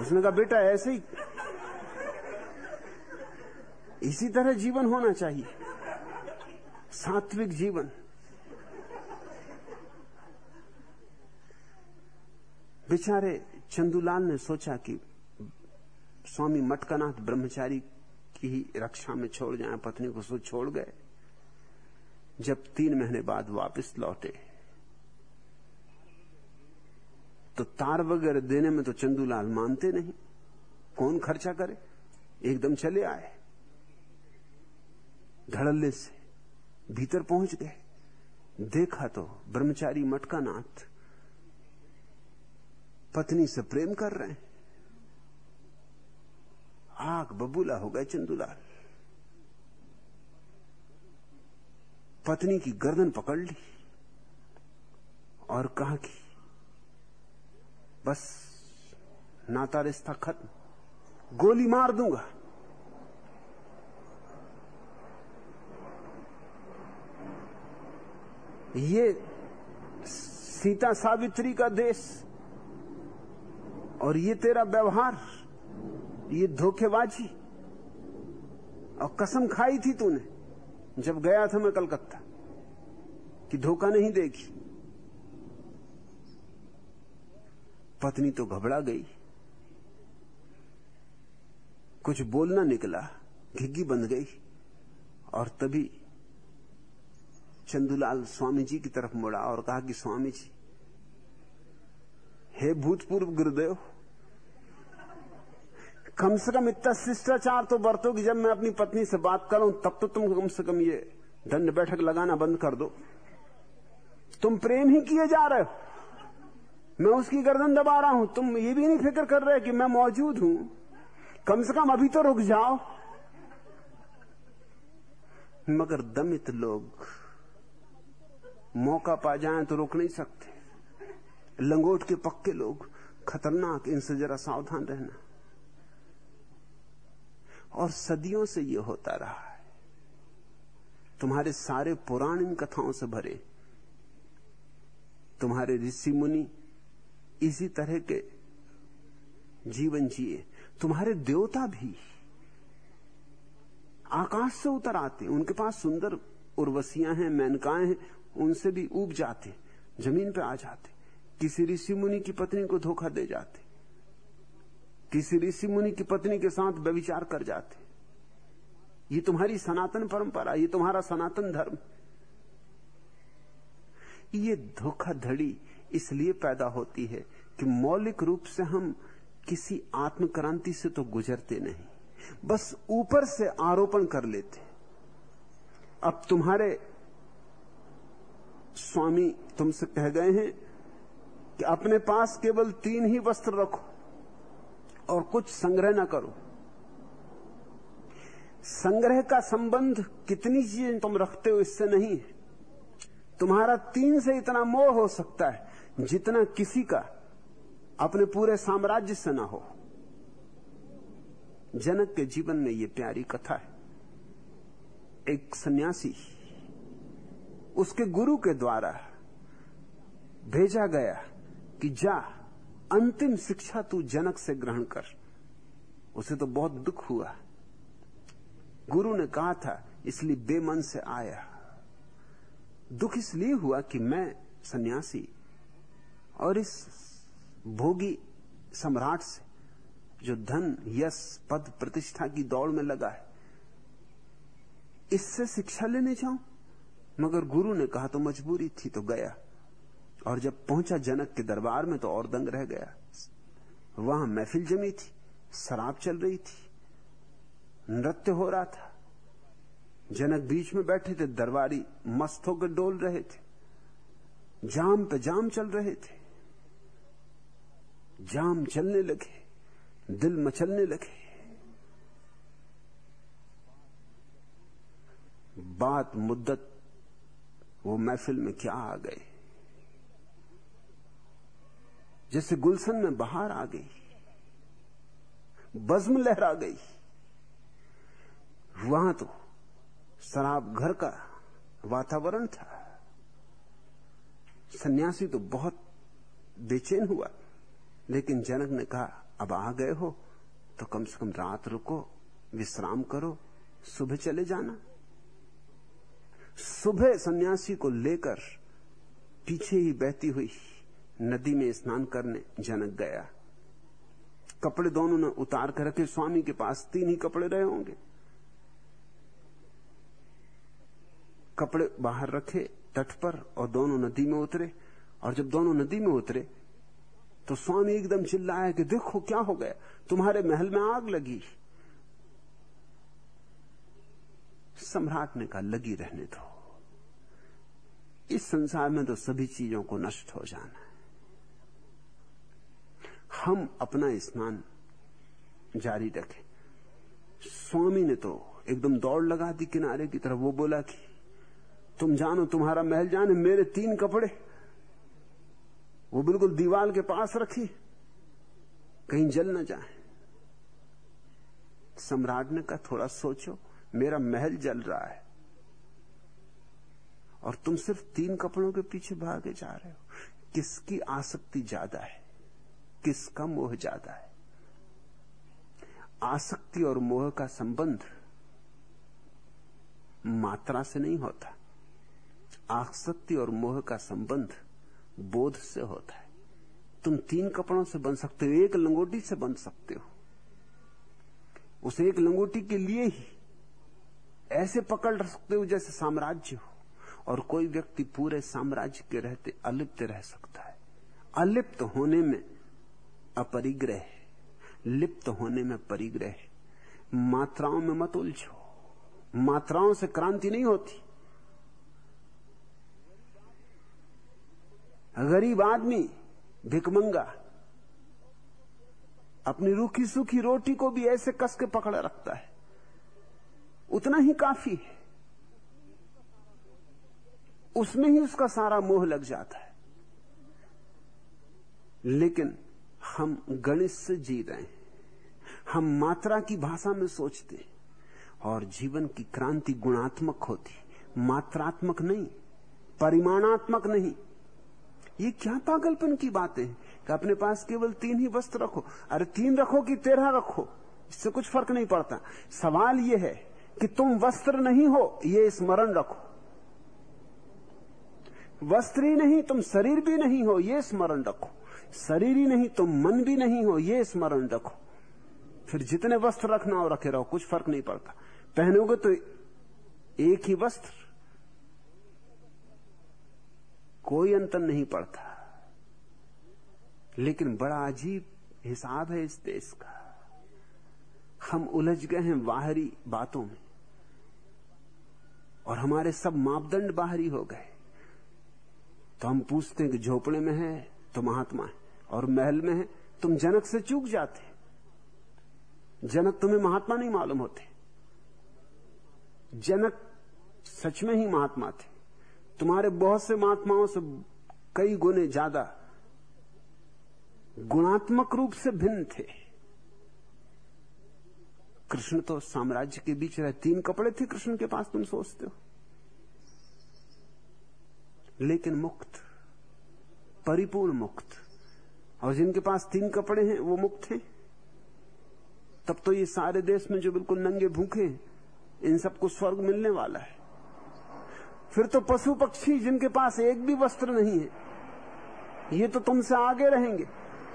उसने कहा, बेटा, ऐसे ही इसी तरह जीवन होना चाहिए। सात्विक जीवन। बेचारे चंदूलाल ने सोचा कि स्वामी मटकानाथ ब्रह्मचारी की ही रक्षा में छोड़ जाए, पत्नी को सो छोड़ गए। जब तीन महीने बाद वापस लौटे तो तार वगैरह देने में तो चंदूलाल मानते नहीं। कौन खर्चा करे? एकदम चले आए। धड़ल्ले से भीतर पहुँच गए। देखा तो ब्रह्मचारी मटका नाथ पत्नी से प्रेम कर रहे हैं। आग बबूला हो गए चंदूलाल। पत्नी की गर्दन पकड़ ली और कहा कि बस नाता रिश्ता खत्म, गोली मार दूँगा। ये सीता सावित्री का देश और ये तेरा व्यवहार, ये धोखेबाजी। और कसम खाई थी तूने, जब गया था मैं कलकत्ता, कि धोखा नहीं देगी। पत्नी तो घबरा गई। कुछ बोलना निकला, घिग्गी बंद गई, और तभी चंदूलाल स्वामी जी की तरफ़ मुड़ा और कहा कि स्वामी जी हे भूतपूर्व गुरुदेव, कम से कम इतना शिष्टाचार तो बरतो कि जब मैं अपनी पत्नी से बात करूँ, तब तो तुम कम से कम ये दंड बैठक लगाना बंद कर दो। तुम प्रेम ही किए जा रहे हो। मैं उसकी गर्दन दबा रहा हूँ। तुम ये भी नहीं फ़िक्र कर रहे कि मैं मौजूद हूँ। कम से कम अभी तो रुक जाओ। मगर दमित लोग मौका पा जाए तो रोक नहीं सकते। लंगोट के पक्के लोग, खतरनाक इनसे जरा सावधान रहना। और सदियों से यह होता रहा है। तुम्हारे सारे पुराण इन कथाओं से भरे। तुम्हारे ऋषि मुनि इसी तरह के जीवन जिए। तुम्हारे देवता भी आकाश से उतर आते। उनके पास सुंदर उर्वशियाँ हैं, मेनकाएँ हैं, उनसे भी उब जाते, ज़मीन पर आ जाते। किसी ऋषि मुनि की पत्नी को धोखा दे जाते। किसी ऋषि मुनि की पत्नी के साथ व्यविचार कर जाते। ये तुम्हारी सनातन परंपरा, ये तुम्हारा सनातन धर्म। ये धोखाधड़ी इसलिए पैदा होती है कि मौलिक रूप से हम किसी आत्मक्रांति से तो गुजरते नहीं। बस ऊपर से आरोपण कर लेते। अब तुम्हारे स्वामी तुमसे कह गए हैं कि अपने पास केवल तीन ही वस्त्र रखो और कुछ संग्रह ना करो। संग्रह का संबंध कितनी चीज़ें तुम रखते हो इससे नहीं है। तुम्हारा तीन से इतना मोह हो सकता है जितना किसी का अपने पूरे साम्राज्य से ना हो। जनक के जीवन में यह प्यारी कथा है। एक सन्यासी उसके गुरु के द्वारा भेजा गया कि जा, अंतिम शिक्षा तू जनक से ग्रहण कर। उसे तो बहुत दुख हुआ। गुरु ने कहा था, इसलिए बेमन से आया। दुख इसलिए हुआ कि मैं सन्यासी और इस भोगी सम्राट से, जो धन, यश, पद, प्रतिष्ठा की दौड़ में लगा है, इससे शिक्षा लेने जाऊँ? मगर गुरु ने कहा तो मजबूरी थी तो गया। और जब पहुँचा जनक के दरबार में तो और दंग रह गया। वहाँ महफिल जमी थी, शराब चल रही थी, नृत्य हो रहा था। जनक बीच में बैठे थे, दरबारी मस्त होकर डोल रहे थे, जाम पे जाम चल रहे थे। जाम चलने लगे, दिल मचलने लगे। बात, मुद्दत, वो महफिल में क्या आ गए जैसे गुलशन में बाहर आ गई, बज्म लहरा गई। वहाँ तो शराब घर का वातावरण था। सन्यासी तो बहुत बेचैन हुआ, लेकिन जनक ने कहा, अब आ गए हो तो कम से कम रात रुको, विश्राम करो, सुबह चले जाना। सुबह सन्यासी को लेकर पीछे ही बहती हुई नदी में स्नान करने जनक गया। कपड़े दोनों ने उतार कर रखे। स्वामी के पास तीन ही कपड़े रहे होंगे। कपड़े बाहर रखे तट पर और दोनों नदी में उतरे। और जब दोनों नदी में उतरे तो स्वामी एकदम चिल्लाया कि देखो क्या हो गया? तुम्हारे महल में आग लगी। सम्राट ने कहा, लगी रहने दो। इस संसार में तो सभी चीज़ों को नष्ट हो जाना है। हम अपना स्नान जारी रखें। स्वामी ने तो एकदम दौड़ लगा दी किनारे की तरफ़। वो बोला कि, तुम जानो, तुम्हारा महल जाने, मेरे तीन कपड़े। वो बिल्कुल दीवार के पास रखी। कहीं जल न जाए। सम्राट ने कहा, थोड़ा सोचो, मेरा महल जल रहा है और तुम सिर्फ़ तीन कपड़ों के पीछे भागे जा रहे हो। किसकी आसक्ति ज़्यादा है? किसका मोह ज़्यादा है। आसक्ति और मोह का संबंध मात्रा से नहीं होता। आसक्ति और मोह का संबंध बोध से होता है। तुम तीन कपड़ों से बन सकते हो, एक लंगोटी से बन सकते हो। उस एक लंगोटी के लिए ही ऐसे पकड़ सकते हो जैसे साम्राज्य हो। और कोई व्यक्ति पूरे साम्राज्य के रहते, अलिप्त रह सकता है। अलिप्त होने में अपरिग्रह, लिप्त होने में परिग्रह। मात्राओं में मत उलझो। मात्राओं से क्रांति नहीं होती। गरीब आदमी, भिकमंगा, अपनी रूखी सूखी रोटी को भी ऐसे कस के पकड़े रखता है। उतना ही काफ़ी है। उसमें ही उसका सारा मोह लग जाता है। लेकिन हम गणित से जी रहे हैं। हम मात्रा की भाषा में सोचते और जीवन की क्रांति गुणात्मक होती मात्रात्मक नहीं, परिमाणात्मक नहीं। ये क्या पागलपन की बातें हैं कि अपने पास केवल तीन ही वस्त्र रखो। अरे तीन रखो कि तेरह रखो? इससे कुछ फ़र्क नहीं पड़ता। सवाल यह है कि तुम वस्त्र नहीं हो, ये स्मरण रखो। वस्त्र ही नहीं, तुम शरीर भी नहीं हो, ये स्मरण रखो। शरीर ही नहीं, तुम मन भी नहीं हो, ये स्मरण रखो। फिर जितने वस्त्र रखना हो, रखे रहो, कुछ फ़र्क नहीं पड़ता। पहनोगे तो एक ही वस्त्र, कोई अंतर नहीं पड़ता। लेकिन बड़ा अजीब हिसाब है इस देश का। हम उलझ गए हैं बाहरी बातों में, और हमारे सब मापदंड बाहरी हो गए। तो हम पूछते हैं कि झोपड़े में है तो महात्मा है और महल में है, तुम जनक से चूक जाते जनक तुम्हें महात्मा नहीं मालूम होते। जनक सच में ही महात्मा थे। तुम्हारे बहुत से महात्माओं से कई गुने ज़्यादा गुणात्मक रूप से भिन्न थे। कृष्ण तो साम्राज्य के बीच रहे, तीन कपड़े थे कृष्ण के पास, तुम सोचते हो। लेकिन मुक्त परिपूर्ण मुक्त। और जिनके पास तीन कपड़े हैं, वो मुक्त हैं। तब तो ये सारे देश में जो बिल्कुल नंगे भूखे हैं, इन सबको स्वर्ग मिलने वाला है। फिर तो पशु पक्षी जिनके पास एक भी वस्त्र नहीं है, ये तो तुमसे आगे रहेंगे।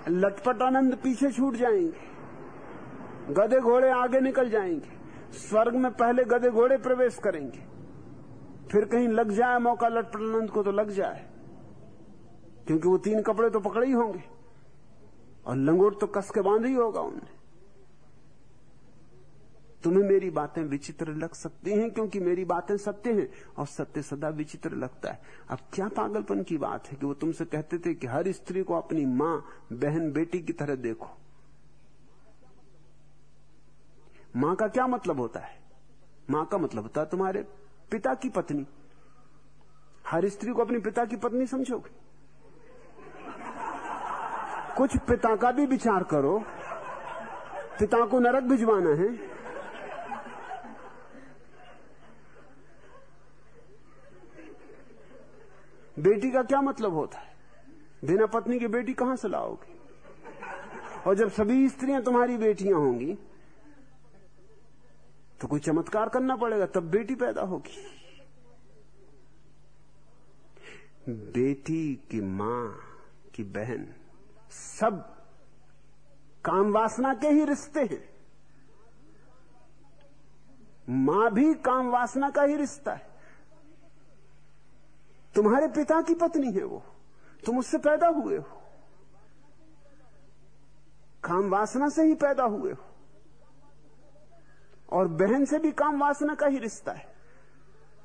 लटपट आनंद पीछे छूट जाएँगे। गधे घोड़े आगे निकल जाएँगे। स्वर्ग में पहले गधे घोड़े प्रवेश करेंगे। फिर कहीं लग जाए मौका, लटपट आनंद को तो लग जाए। क्योंकि वो तीन कपड़े तो पकड़े ही होंगे। और लंगोट तो कस के बाँध ही होगा उन्हें तुम्हें मेरी बातें विचित्र लग सकती हैं क्योंकि मेरी बातें सत्य हैं, और सत्य सदा विचित्र लगता है। अब क्या पागलपन की बात है कि वो तुमसे कहते थे कि हर स्त्री को अपनी माँ, बहन, बेटी की तरह देखो। माँ का क्या मतलब होता है? माँ का मतलब होता है तुम्हारे पिता की पत्नी। हर स्त्री को अपने पिता की पत्नी समझोगे? कुछ पिता का भी विचार करो। पिता को नरक भिजवाना है। बेटी का क्या मतलब होता है? बिना पत्नी की बेटी कहाँ से लाओगे? और जब सभी स्त्रियाँ तुम्हारी बेटियाँ होंगी तो कोई चमत्कार करना पड़ेगा, तब बेटी पैदा होगी। बेटी की माँ की बहन सब काम वासना के ही रिश्ते हैं। माँ भी काम वासना का ही रिश्ता है। तुम्हारे पिता की पत्नी है वो। तुम उससे पैदा हुए हो। काम वासना से ही पैदा हुए हो। और बहन से भी काम वासना का ही रिश्ता है।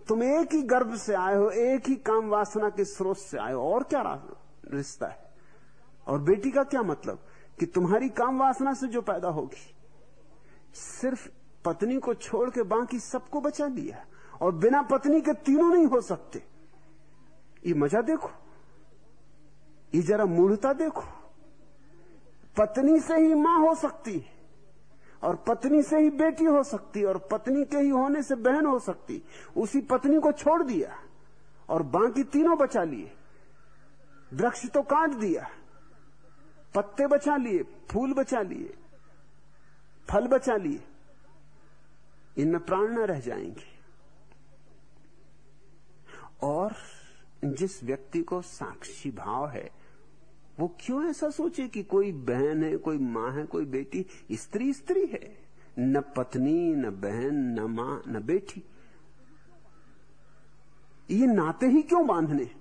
तुम एक ही गर्भ से आए हो, एक ही काम वासना के स्रोत से आए हो। और क्या रिश्ता है? और बेटी का क्या मतलब? कि तुम्हारी काम वासना से जो पैदा होगी, सिर्फ़ पत्नी को छोड़ के बाकी सबको बचा लिया और बिना पत्नी के तीनों नहीं हो सकते। ये मज़ा देखो। ये जरा मूढ़ता देखो। पत्नी से ही माँ हो सकती है और पत्नी से ही बेटी हो सकती और पत्नी के ही होने से बहन हो सकती उसी पत्नी को छोड़ दिया और बाकी तीनों बचा लिए। वृक्ष तो काट दिया। पत्ते बचा लिए, फूल बचा लिए, फल बचा लिए, इनमें प्राण न रह जाएँगे। और जिस व्यक्ति को साक्षी भाव है, वो क्यों ऐसा सोचे कि कोई बहन है, कोई माँ है, कोई बेटी, स्त्री स्त्री है? न पत्नी, न बहन, न माँ, न बेटी। ये नाते ही क्यों बांधने?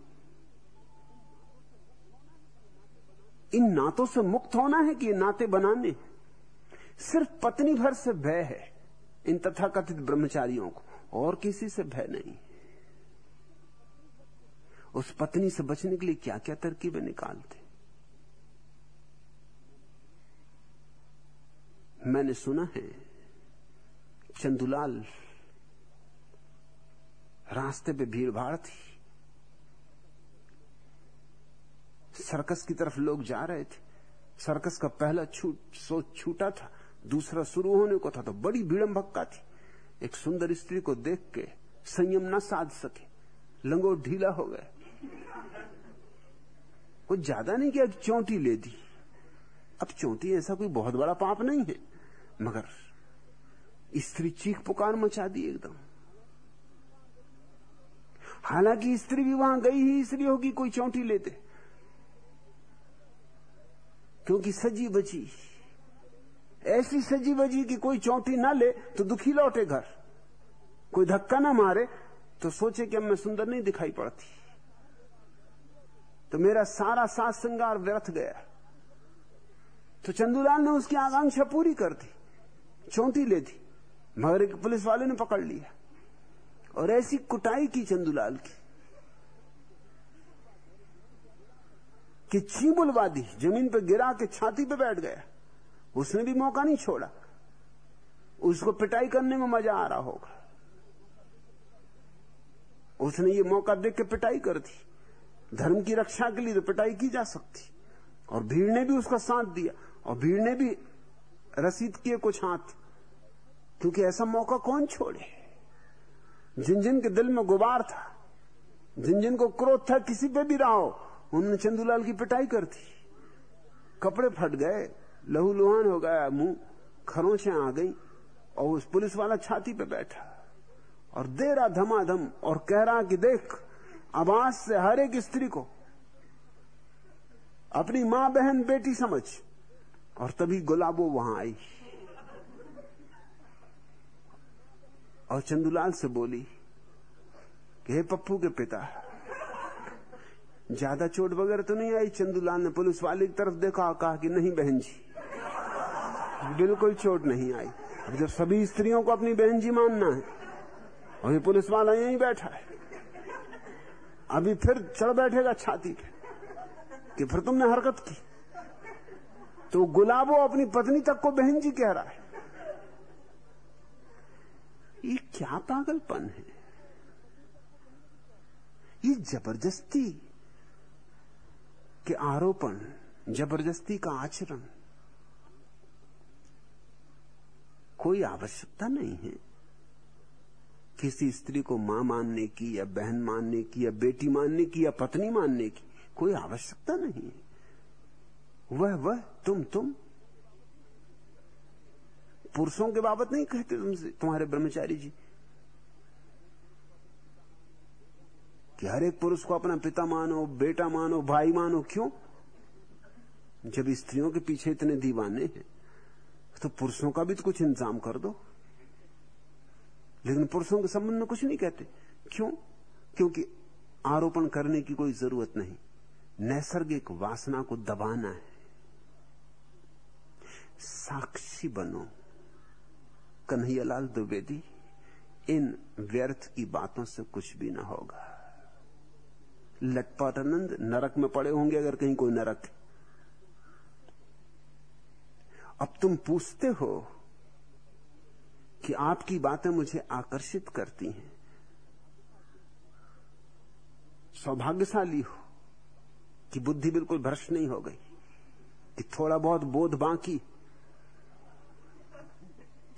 इन नातों से मुक्त होना है कि ये नाते बनाने? सिर्फ़ पत्नी भर से भय है इन तथाकथित ब्रह्मचारियों को। और किसी से भय नहीं। उस पत्नी से बचने के लिए क्या क्या तरकीबें निकालते? मैंने सुना है, चंदुलाल रास्ते पे भीड़ भाड़ थी। सर्कस की तरफ़ लोग जा रहे थे। सर्कस का पहला छूट, सोच छूटा था। दूसरा शुरू होने को था तो बड़ी भीड़म भक्का थी। एक सुंदर स्त्री को देख के संयम न साध सके। लंगोट ढीला हो गए। कुछ ज़्यादा नहीं किया चौंटी ले दी। अब चौंटी ऐसा कोई बहुत बड़ा पाप नहीं है, मगर स्त्री चीख पुकार मचा दी एकदम। हालाँकि स्त्री भी वहाँ गई ही, इसलिए होगी कोई चौंटी लेते। क्योंकि सजी बची। ऐसी सजी बजी कि कोई चौंटी ना ले तो दुखी लौटे घर। कोई धक्का ना मारे तो सोचे कि अब मैं सुंदर नहीं दिखाई पड़ती। तो मेरा सारा सास श्रृंगार व्यर्थ गया। तो चंदूलाल ने उसकी आकांक्षा पूरी कर दी। चौंटी ले दी। मगर एक पुलिस वाले ने पकड़ लिया। और ऐसी कुटाई की चंदूलाल की। कि ची बुलवा दी, ज़मीन पर गिरा के छाती पे बैठ गया। उसने भी मौका नहीं छोड़ा। उसको पिटाई करने में मज़ा आ रहा होगा। उसने ये मौका देख के पिटाई कर दी। धर्म की रक्षा के लिए तो पिटाई की जा सकती। और भीड़ ने भी उसका साथ दिया। और भीड़ ने भी रसीद किए कुछ हाथ। क्योंकि ऐसा मौका कौन छोड़े? जिन जिन के दिल में गुबार था, जिन जिन को क्रोध था, किसी पे भी रहा हो उन्होंने चंदूलाल की पिटाई कर दी। कपड़े फट गए, लहू लुहान हो गया, मुँह खरोचे आ गई और उस पुलिस वाला छाती पे बैठा और दे रहा धमाधम और कह रहा कि देख, आवाज़ से हर एक स्त्री को अपनी माँ बहन बेटी समझ और तभी गुलाबो वहाँ आई। और चंदूलाल से बोली कि हे पप्पू के पिता ज़्यादा चोट वगैरह तो नहीं आई? चंदूलाल ने पुलिस वाले की तरफ़ देखा, कहा कि नहीं बहन जी, बिल्कुल चोट नहीं आई। अब जब सभी स्त्रियों को अपनी बहन जी मानना है, और ये पुलिस वाला यहीं बैठा है, अभी फिर चढ़ बैठेगा छाती पे, कि फिर तुमने हरकत की। तो गुलाबो अपनी पत्नी तक को बहन जी कह रहा है। ये क्या पागलपन है? ये ज़बरदस्ती। के आरोपण, ज़बरदस्ती का आचरण, कोई आवश्यकता नहीं है। किसी स्त्री को माँ मानने की, या बहन मानने की, या बेटी मानने की, या पत्नी मानने की कोई आवश्यकता नहीं है। वह वह, तुम तुम। पुरुषों के बाबत नहीं कहते तुमसे, तुम्हारे ब्रह्मचारी जी। कि हर एक पुरुष को अपना पिता मानो, बेटा मानो, भाई मानो, क्यों? जब स्त्रियों के पीछे इतने दीवाने हैं तो पुरुषों का भी तो कुछ इंतज़ाम कर दो। लेकिन पुरुषों के संबंध में कुछ नहीं कहते। क्यों? क्योंकि आरोपण करने की कोई ज़रूरत नहीं। नैसर्गिक वासना को दबाना है। साक्षी बनो। कन्हैयालाल द्विवेदी, इन व्यर्थ की बातों से कुछ भी ना होगा। लटपाटानंद नरक में पड़े होंगे अगर कहीं कोई नरक। अब तुम पूछते हो कि आपकी बातें मुझे आकर्षित करती हैं। सौभाग्यशाली हो कि बुद्धि बिल्कुल भ्रष्ट नहीं हो गई, कि थोड़ा बहुत बोध बाकी,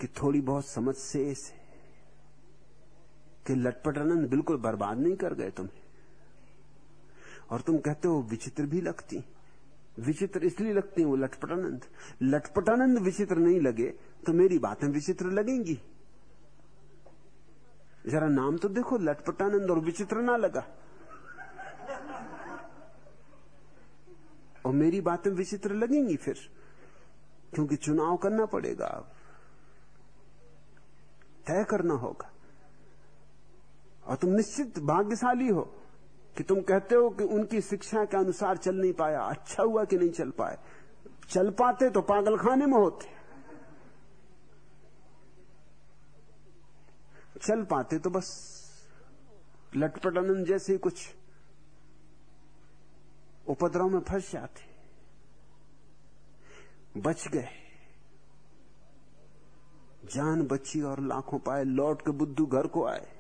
कि थोड़ी बहुत समझ से है कि लटपटानंद बिल्कुल बर्बाद नहीं कर गए तुम्हें। और तुम कहते हो विचित्र भी लगती। विचित्र इसलिए लगती हैं वो लटपटानंद लटपटानंद विचित्र नहीं लगे तो मेरी बातें विचित्र लगेंगी। जरा नाम तो देखो लटपटानंद और विचित्र ना लगा। और मेरी बातें विचित्र लगेंगी फिर, क्योंकि चुनाव करना पड़ेगा अब। तय करना होगा। और तुम निश्चित भाग्यशाली हो। कि तुम कहते हो कि उनकी शिक्षा के अनुसार चल नहीं पाया। अच्छा हुआ कि नहीं चल पाए चल पाते तो पागलखाने में होते। चल पाते तो बस लटपटानंद जैसे कुछ उपद्रव में फंस जाते। बच गए। जान बची और लाखों पाए। लौट के बुद्धू घर को आए।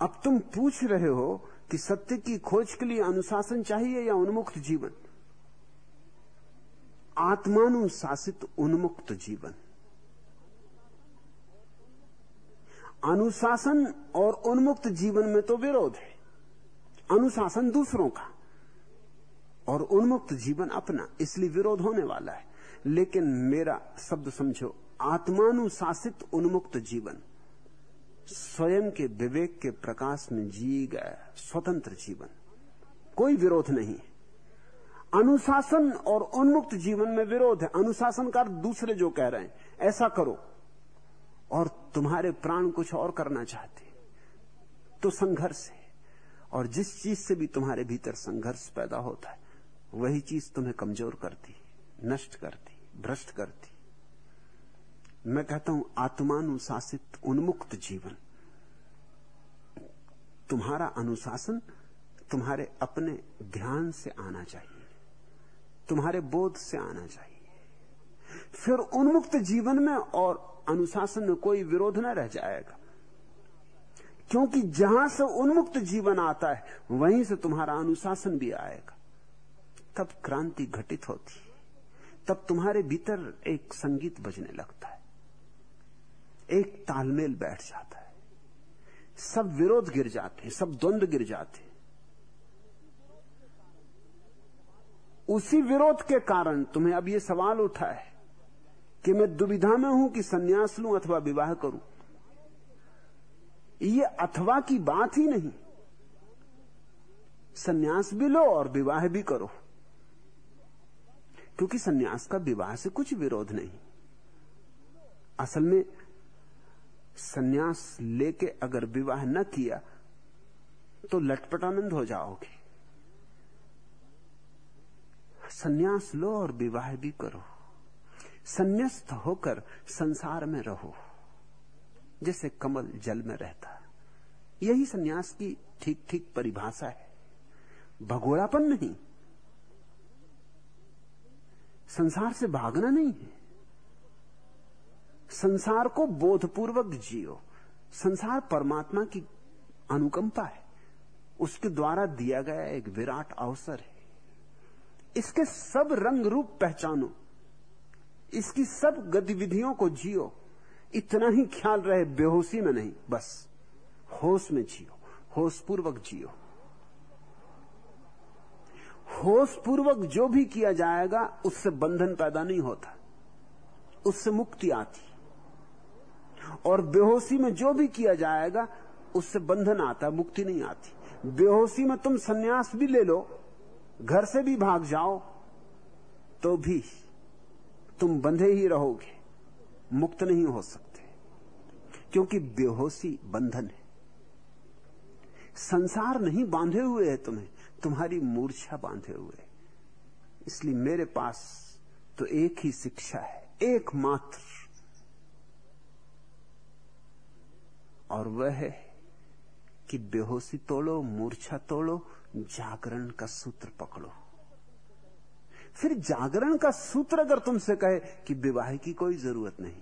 अब तुम पूछ रहे हो कि सत्य की खोज के लिए अनुशासन चाहिए या उन्मुक्त जीवन? आत्मानुशासित उन्मुक्त जीवन। अनुशासन और उन्मुक्त जीवन में तो विरोध है। अनुशासन दूसरों का और उन्मुक्त जीवन अपना, इसलिए विरोध होने वाला है। लेकिन मेरा शब्द समझो, आत्मानुशासित उन्मुक्त जीवन। स्वयं के विवेक के प्रकाश में जी गया स्वतंत्र जीवन। कोई विरोध नहीं। अनुशासन और उन्मुक्त जीवन में विरोध है। अनुशासनकार दूसरे जो कह रहे हैं, ऐसा करो। और तुम्हारे प्राण कुछ और करना चाहते तो संघर्ष है। और जिस चीज़ से भी तुम्हारे भीतर संघर्ष पैदा होता है, वही चीज़ तुम्हें कमज़ोर करती, नष्ट करती, भ्रष्ट करती। मैं कहता हूँ, आत्मानुशासित उन्मुक्त जीवन। तुम्हारा अनुशासन तुम्हारे अपने ध्यान से आना चाहिए, तुम्हारे बोध से आना चाहिए। फिर उन्मुक्त जीवन में और अनुशासन में कोई विरोध न रह जाएगा। क्योंकि जहाँ से उन्मुक्त जीवन आता है, वहीं से तुम्हारा अनुशासन भी आएगा। तब क्रांति घटित होती है, तब तुम्हारे भीतर एक संगीत बजने लगता है। एक तालमेल बैठ जाता है। सब विरोध गिर जाते हैं, सब द्वंद्व गिर जाते हैं। उसी विरोध के कारण तुम्हें अब यह सवाल उठा है कि मैं दुविधा में हूँ कि सन्यास लूँ अथवा विवाह करूँ? ये अथवा की बात ही नहीं। सन्यास भी लो और विवाह भी करो। क्योंकि सन्यास का विवाह से कुछ विरोध नहीं। असल में सन्यास लेके अगर विवाह न किया तो लटपटानंद हो जाओगे। सन्यास लो और विवाह भी करो। संन्यास्त होकर संसार में रहो, जैसे कमल जल में रहता। यही सन्यास की ठीक ठीक परिभाषा है। भगोड़ापन नहीं। संसार से भागना नहीं है। संसार को बोधपूर्वक जियो। संसार परमात्मा की अनुकंपा है। उसके द्वारा दिया गया एक विराट अवसर है। इसके सब रंग रूप पहचानो। इसकी सब गतिविधियों को जियो। इतना ही ख्याल रहे बेहोशी में नहीं, बस। होश में जियो। होश पूर्वक जियो। होश पूर्वक जो भी किया जाएगा, उससे बंधन पैदा नहीं होता। उससे मुक्ति आती। और बेहोशी में जो भी किया जाएगा, उससे बंधन आता मुक्ति नहीं आती। बेहोशी में तुम सन्यास भी ले लो, घर से भी भाग जाओ तो भी तुम बंधे ही रहोगे, मुक्त नहीं हो सकते। क्योंकि बेहोशी बंधन है। संसार नहीं बांधे हुए है तुम्हें, तुम्हारी मूर्छा बांधे हुए। इसलिए मेरे पास तो एक ही शिक्षा है, एकमात्र और वह है कि बेहोशी तोड़ो, मूर्छा तोड़ो, जागरण का सूत्र पकड़ो। फिर जागरण का सूत्र अगर तुमसे कहे कि विवाह की कोई ज़रूरत नहीं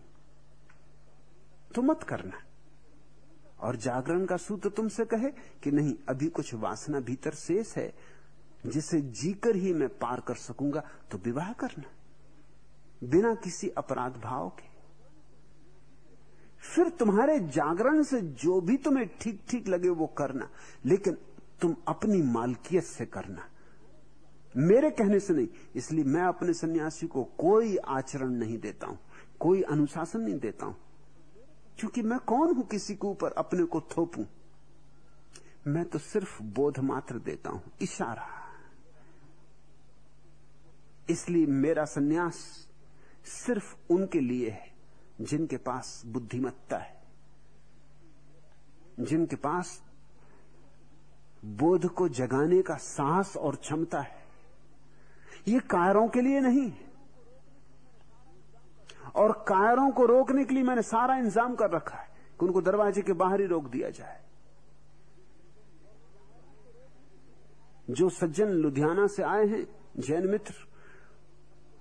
तो मत करना। और जागरण का सूत्र तुमसे कहे कि नहीं, अभी कुछ वासना भीतर शेष है, जिसे जीकर ही मैं पार कर सकूँगा तो विवाह करना। बिना किसी अपराध भाव के। फिर तुम्हारे जागरण से जो भी तुम्हें ठीक ठीक लगे वो करना। लेकिन तुम अपनी मालकियत से करना। मेरे कहने से नहीं, इसलिए मैं अपने सन्यासी को कोई आचरण नहीं देता हूँ, कोई अनुशासन नहीं देता हूँ। क्योंकि मैं कौन हूँ किसी के ऊपर अपने को थोपूं? मैं तो सिर्फ़ बोध मात्र देता हूँ, इशारा। इसलिए मेरा सन्यास सिर्फ़ उनके लिए है। जिनके पास बुद्धिमत्ता है, जिनके पास बोध को जगाने का साहस और क्षमता है, ये कायरों के लिए नहीं। और कायरों को रोकने के लिए मैंने सारा इंतज़ाम कर रखा है कि उनको दरवाजे के बाहर ही रोक दिया जाए। जो सज्जन लुधियाना से आए हैं, जैन मित्र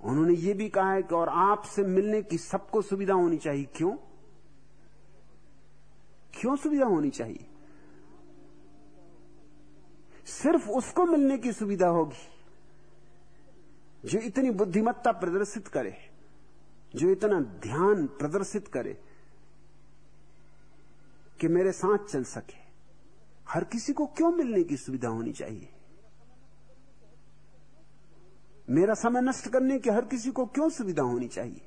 उन्होंने ये भी कहा है कि और आपसे मिलने की सबको सुविधा होनी चाहिए। क्यों? क्यों सुविधा होनी चाहिए? सिर्फ़ उसको मिलने की सुविधा होगी जो इतनी बुद्धिमत्ता प्रदर्शित करे, जो इतना ध्यान प्रदर्शित करे कि मेरे साथ चल सके। हर किसी को क्यों मिलने की सुविधा होनी चाहिए? मेरा समय नष्ट करने की हर किसी को क्यों सुविधा होनी चाहिए?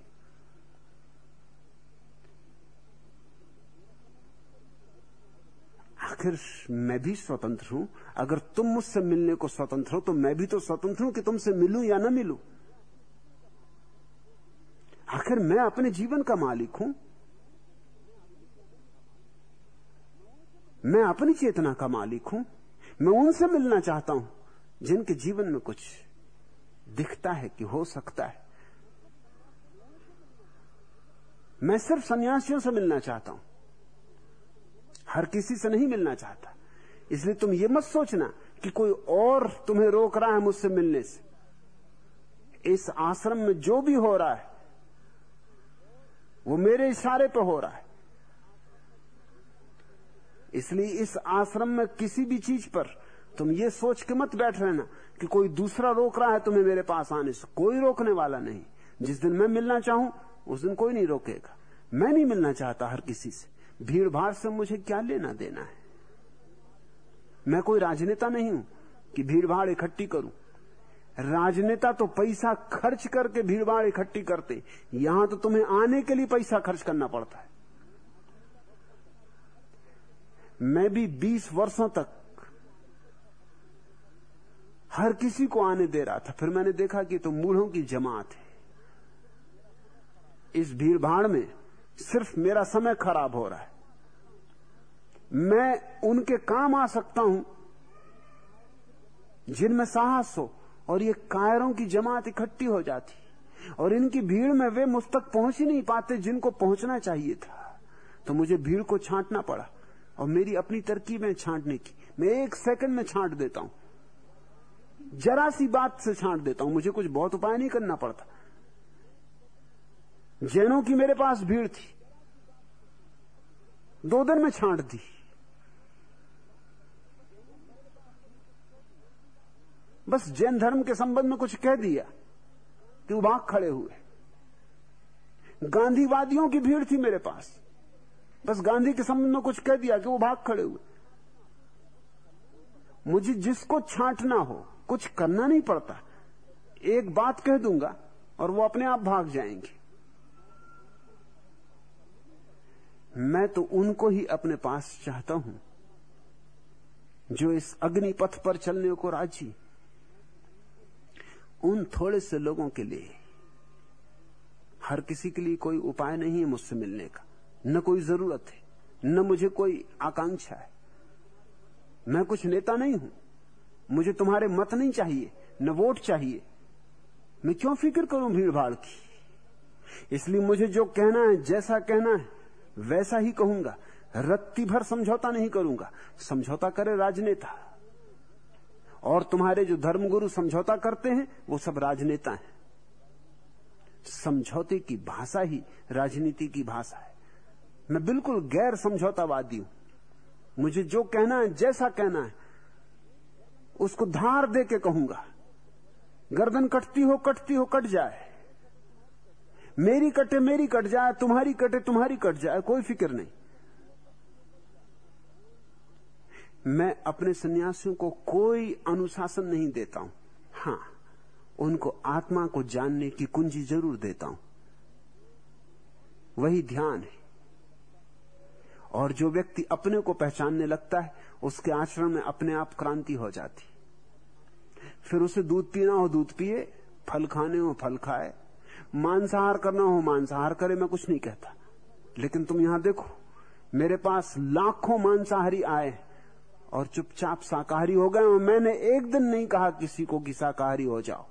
आखिर मैं भी स्वतंत्र हूँ। अगर तुम मुझसे मिलने को स्वतंत्र हो तो मैं भी तो स्वतंत्र हूँ कि तुमसे मिलूं या ना मिलूं। आखिर मैं अपने जीवन का मालिक हूँ। मैं अपनी चेतना का मालिक हूँ। मैं उनसे मिलना चाहता हूँ, जिनके जीवन में कुछ दिखता है कि हो सकता है। मैं सिर्फ़ सन्यासियों से मिलना चाहता हूँ। हर किसी से नहीं मिलना चाहता। इसलिए तुम ये मत सोचना कि कोई और तुम्हें रोक रहा है मुझसे मिलने से। इस आश्रम में जो भी हो रहा है, वो मेरे इशारे पर हो रहा है। इसलिए इस आश्रम में किसी भी चीज़ पर तुम ये सोच के मत बैठ रहना कि कोई दूसरा रोक रहा है तुम्हें मेरे पास आने से। कोई रोकने वाला नहीं। जिस दिन मैं मिलना चाहूँ, उस दिन कोई नहीं रोकेगा। मैं नहीं मिलना चाहता हर किसी से। भीड़ भाड़ से मुझे क्या लेना देना है? मैं कोई राजनेता नहीं हूँ कि भीड़ भाड़ इकट्ठी करूँ। राजनेता तो पैसा खर्च करके भीड़ भाड़ इकट्ठी करते। यहाँ तो तुम्हें आने के लिए पैसा खर्च करना पड़ता है। मैं भी 20 वर्षों तक हर किसी को आने दे रहा था। फिर मैंने देखा कि तो मूढ़ों की जमात है। इस भीड़ भाड़ में सिर्फ़ मेरा समय खराब हो रहा है। मैं उनके काम आ सकता हूँ, जिनमें साहस हो, और ये कायरों की जमात इकट्ठी हो जाती, और इनकी भीड़ में वे मुझ तक पहुँच ही नहीं पाते जिनको पहुँचना चाहिए था। तो मुझे भीड़ को छांटना पड़ा, और मेरी अपनी तरकीबें छांटने की। मैं एक सेकंड में छांट देता हूँ। जरा सी बात से छांट देता हूँ, मुझे कुछ बहुत उपाय नहीं करना पड़ता। जैनों की मेरे पास भीड़ थी। दो दिन में छांट दी। बस जैन धर्म के संबंध में कुछ कह दिया कि भाग खड़े हुए। गांधीवादियों की भीड़ थी मेरे पास। बस गांधी के संबंध में कुछ कह दिया कि वो भाग खड़े हुए। मुझे जिसको छांटना हो कुछ करना नहीं पड़ता। एक बात कह दूँगा और वो अपने आप भाग जाएँगे। मैं तो उनको ही अपने पास चाहता हूँ, जो इस अग्नि पथ पर चलने को राज़ी। उन थोड़े से लोगों के लिए हर किसी के लिए कोई उपाय नहीं है मुझसे मिलने का। न कोई ज़रूरत है, न मुझे कोई आकांक्षा है। मैं कुछ नेता नहीं हूँ। मुझे तुम्हारे मत नहीं चाहिए, न वोट चाहिए। मैं क्यों फ़िक्र करूँ भीड़ भाड़ की? इसलिए मुझे जो कहना है, जैसा कहना है, वैसा ही कहूँगा। रत्ती भर समझौता नहीं करूँगा। समझौता करे राजनेता। और तुम्हारे जो धर्मगुरु समझौता करते हैं, वो सब राजनेता हैं। समझौते की भाषा ही राजनीति की भाषा है। मैं बिल्कुल गैर समझौतावादी हूँ। मुझे जो कहना है, जैसा कहना है उसको धार दे के कहूँगा, गर्दन कटती हो कटती हो, कट जाए। मेरी कटे, मेरी कट जाए, तुम्हारी कटे, तुम्हारी कट जाए, कोई फ़िक्र नहीं। मैं अपने सन्यासियों को कोई अनुशासन नहीं देता हूँ। हाँ, उनको आत्मा को जानने की कुंजी ज़रूर देता हूँ। वही ध्यान है। और जो व्यक्ति अपने को पहचानने लगता है उसके आचरण में अपने आप क्रांति हो जाती। फिर उसे दूध पीना हो, दूध पिए, फल खाने हो, फल खाए। मांसाहार करना हो, मांसाहार करे, मैं कुछ नहीं कहता। लेकिन तुम यहाँ देखो, मेरे पास लाखों मांसाहारी आए और चुपचाप शाकाहारी हो गए और मैंने एक दिन नहीं कहा किसी को कि शाकाहारी हो जाओ।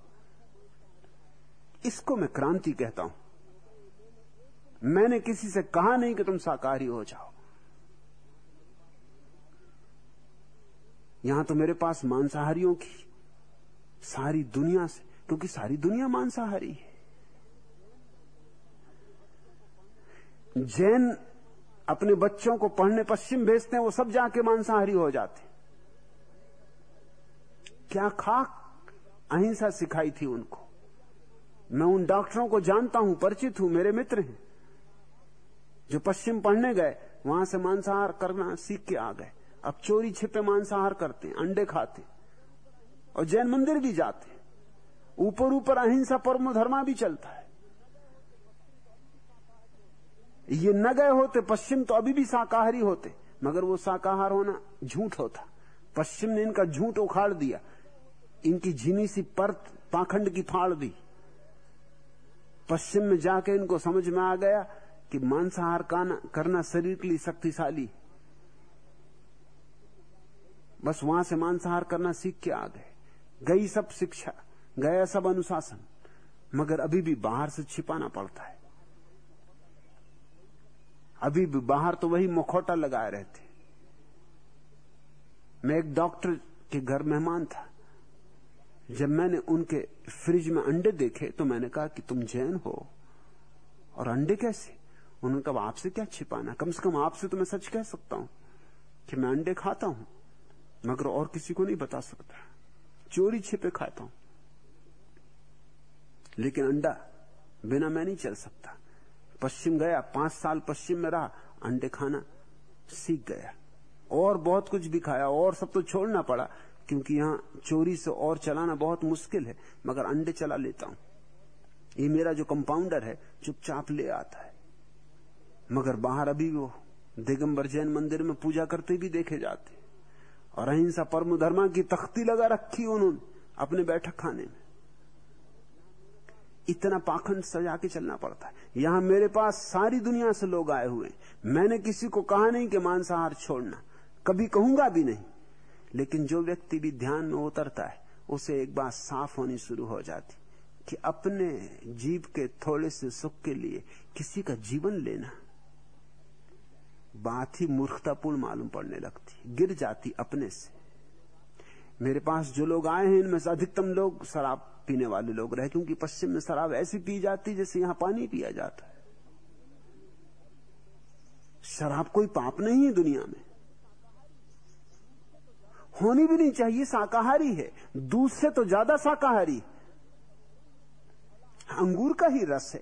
इसको मैं क्रांति कहता हूँ। मैंने किसी से कहा नहीं कि तुम शाकाहारी हो जाओ। यहाँ तो मेरे पास मांसाहारियों की सारी दुनिया से, क्योंकि सारी दुनिया मांसाहारी है। जैन अपने बच्चों को पढ़ने पश्चिम भेजते हैं, वो सब जाके मांसाहारी हो जाते क्या खाक अहिंसा सिखाई थी उनको? मैं उन डॉक्टरों को जानता हूँ, परिचित हूँ, मेरे मित्र हैं, जो पश्चिम पढ़ने गए, वहाँ से मांसाहार करना सीख के आ गए। अब चोरी छिपे मांसाहार करते अंडे खाते और जैन मंदिर भी जाते ऊपर ऊपर अहिंसा परम धर्मा भी चलता है। ये न गए होते, पश्चिम तो अभी भी शाकाहारी होते, मगर वो शाकाहार होना झूठ होता। पश्चिम ने इनका झूठ उखाड़ दिया, इनकी झीनी सी परत पाखंड की फाड़ दी। पश्चिम में जाके इनको समझ में आ गया कि मांसाहार करना शरीर के लिए शक्तिशाली बस वहाँ से मांसाहार करना सीख के आ गए। गई सब शिक्षा, गया सब अनुशासन, मगर अभी भी बाहर से छिपाना पड़ता है। अभी भी बाहर तो वही मुखौटा लगाए रहते। मैं एक डॉक्टर के घर मेहमान था। जब मैंने उनके फ्रिज में अंडे देखे तो मैंने कहा कि तुम जैन हो। और अंडे कैसे? उन्होंने कहा आपसे क्या छिपाना? कम से कम आपसे तो मैं सच कह सकता हूँ कि मैं अंडे खाता हूँ। मगर और किसी को नहीं बता सकता। चोरी छिपे खाता हूँ। लेकिन अंडा बिना मैं नहीं चल सकता। पश्चिम गया, पाँच साल पश्चिम में रहा, अंडे खाना सीख गया। और बहुत कुछ भी खाया, और सब तो छोड़ना पड़ा, क्योंकि यहाँ चोरी से और चलाना बहुत मुश्किल है, मगर अंडे चला लेता हूँ। ये मेरा जो कंपाउंडर है, चुपचाप ले आता है। मगर बाहर अभी वो दिगंबर जैन मंदिर में पूजा करते भी देखे जाते। और अहिंसा परम धर्मा की तख्ती लगा रखी उन्होंने अपने बैठक खाने में। इतना पाखंड सजा के चलना पड़ता है। यहाँ मेरे पास सारी दुनिया से लोग आए हुए मैंने किसी को कहा नहीं कि मांसाहार छोड़ना। कभी कहूँगा भी नहीं। लेकिन जो व्यक्ति भी ध्यान में उतरता है, उसे एक बात साफ़ होनी शुरू हो जाती कि अपने जीव के थोड़े से सुख के लिए किसी का जीवन लेना। बात ही मूर्खतापूर्ण मालूम पड़ने लगती गिर जाती अपने से। मेरे पास जो लोग आए हैं, इनमें से अधिकतम लोग शराब पीने वाले लोग रहे, क्योंकि पश्चिम में शराब ऐसी पी जाती जैसे यहाँ पानी पिया जाता है। शराब कोई पाप नहीं है दुनिया में। होनी भी नहीं चाहिए, शाकाहारी है। दूध से तो ज़्यादा शाकाहारी अंगूर का ही रस है।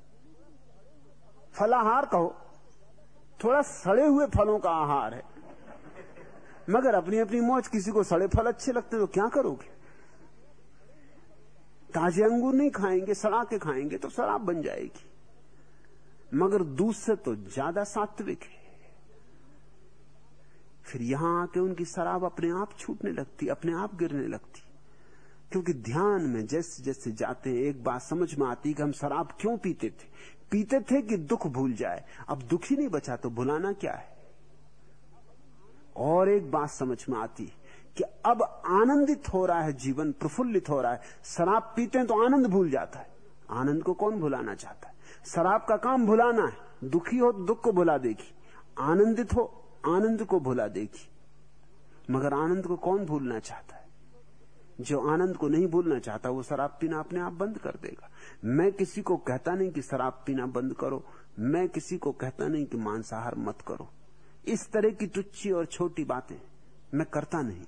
फलाहार कहो थोड़ा सड़े हुए फलों का आहार है। मगर अपनी अपनी मौज किसी को सड़े फल अच्छे लगते तो क्या करोगे? ताजे अंगूर नहीं खाएँगे, सड़ा के खाएँगे तो शराब बन जाएगी। मगर दूध से तो ज़्यादा सात्विक है। फिर यहाँ आके उनकी शराब अपने आप छूटने लगती, अपने आप गिरने लगती। क्योंकि ध्यान में जैसे जैसे जाते हैं, एक बात समझ में आती कि हम शराब क्यों पीते थे? पीते थे कि दुख भूल जाए। अब दुख ही नहीं बचा तो भुलाना क्या है? और एक बात समझ में आती कि अब आनंदित हो रहा है जीवन, प्रफुल्लित हो रहा है। शराब पीते हैं तो आनंद भूल जाता है। आनंद को कौन भुलाना चाहता है? शराब का काम भुलाना है। दुखी हो तो दुख को भुला देगी। आनंदित हो, आनंद को भुला देगी। मगर आनंद को कौन भूलना चाहता है? जो आनंद को नहीं भूलना चाहता, वो शराब पीना अपने आप बंद कर देगा। मैं किसी को कहता नहीं कि शराब पीना बंद करो। मैं किसी को कहता नहीं कि मांसाहार मत करो। इस तरह की तुच्छी और छोटी बातें मैं करता नहीं।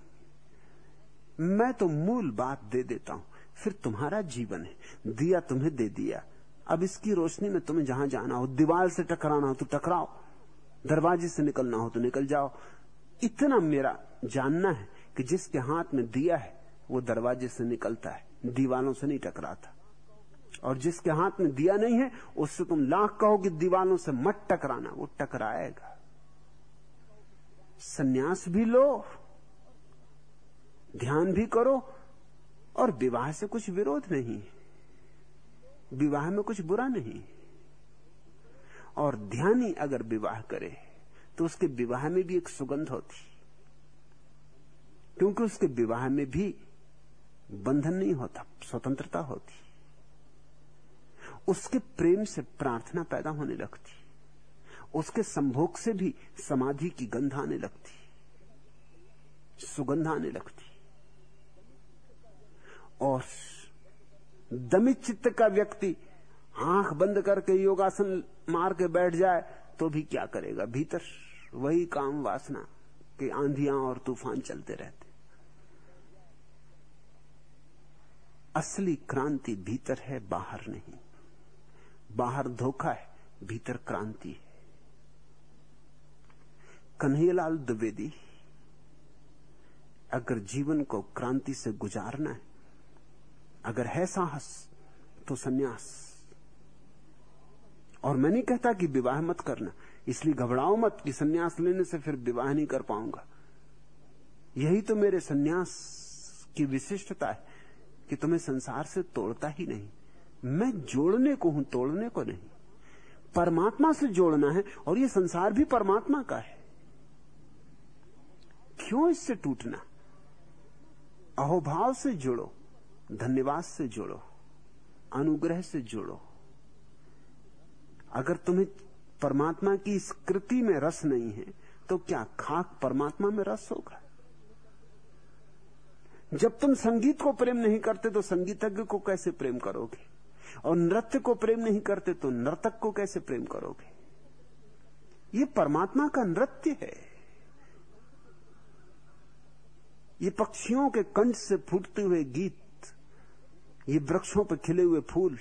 मैं तो मूल बात दे देता हूँ। फिर तुम्हारा जीवन है। दिया तुम्हें दे दिया। अब इसकी रोशनी में तुम्हें जहाँ जाना हो, दीवार से टकराना हो तो टकराओ। दरवाजे से निकलना हो तो निकल जाओ। इतना मेरा जानना है कि जिसके हाथ में दिया है वो दरवाजे से निकलता है दीवालों से नहीं टकराता। और जिसके हाथ में दिया नहीं है, उससे तुम लाख कहो कि दीवालों से मत टकराना, वो टकराएगा। सन्यास भी लो, ध्यान भी करो, और विवाह से कुछ विरोध नहीं विवाह में कुछ बुरा नहीं और ध्यानी अगर विवाह करे तो उसके विवाह में भी एक सुगंध होती। क्योंकि उसके विवाह में भी बंधन नहीं होता, स्वतंत्रता होती। उसके प्रेम से प्रार्थना पैदा होने लगती। उसके संभोग से भी समाधि की गंध आने लगती। सुगंध आने लगती। और दमित चित्त का व्यक्ति आँख बंद करके योगासन मार के बैठ जाए तो भी क्या करेगा? भीतर वही काम वासना के आंधियाँ और तूफ़ान चलते रहते। असली क्रांति भीतर है, बाहर नहीं। बाहर धोखा है, भीतर क्रांति है। कन्हैयालाल द्विवेदी, अगर जीवन को क्रांति से गुजारना है, अगर है साहस तो सन्यास। और मैं नहीं कहता कि विवाह मत करना, इसलिए घबराओ मत कि सन्यास लेने से फिर विवाह नहीं कर पाऊँगा। यही तो मेरे सन्यास की विशिष्टता है। कि तुम्हें संसार से तोड़ता ही नहीं। मैं जोड़ने को हूँ, तोड़ने को नहीं। परमात्मा से जोड़ना है, और ये संसार भी परमात्मा का है। क्यों इससे टूटना? अहोभाव से जुड़ो, धन्यवाद से जुड़ो, अनुग्रह से जुड़ो। अगर तुम्हें परमात्मा की इस कृति में रस नहीं है तो क्या खाक परमात्मा में रस होगा? जब तुम संगीत को प्रेम नहीं करते तो संगीतज्ञ को कैसे प्रेम करोगे? और नृत्य को प्रेम नहीं करते तो नर्तक को कैसे प्रेम करोगे? ये परमात्मा का नृत्य है। ये पक्षियों के कंठ से फूटते हुए गीत, ये वृक्षों पर खिले हुए फूल,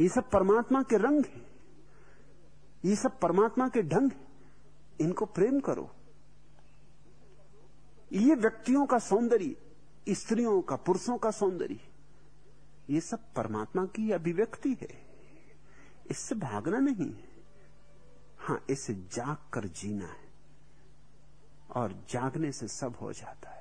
ये सब परमात्मा के रंग हैं। ये सब परमात्मा के ढंग इनको प्रेम करो। ये व्यक्तियों का सौंदर्य, स्त्रियों का, पुरुषों का सौंदर्य, ये सब परमात्मा की अभिव्यक्ति है। इससे भागना नहीं है। हाँ, इसे जाग कर जीना है और जागने से सब हो जाता है।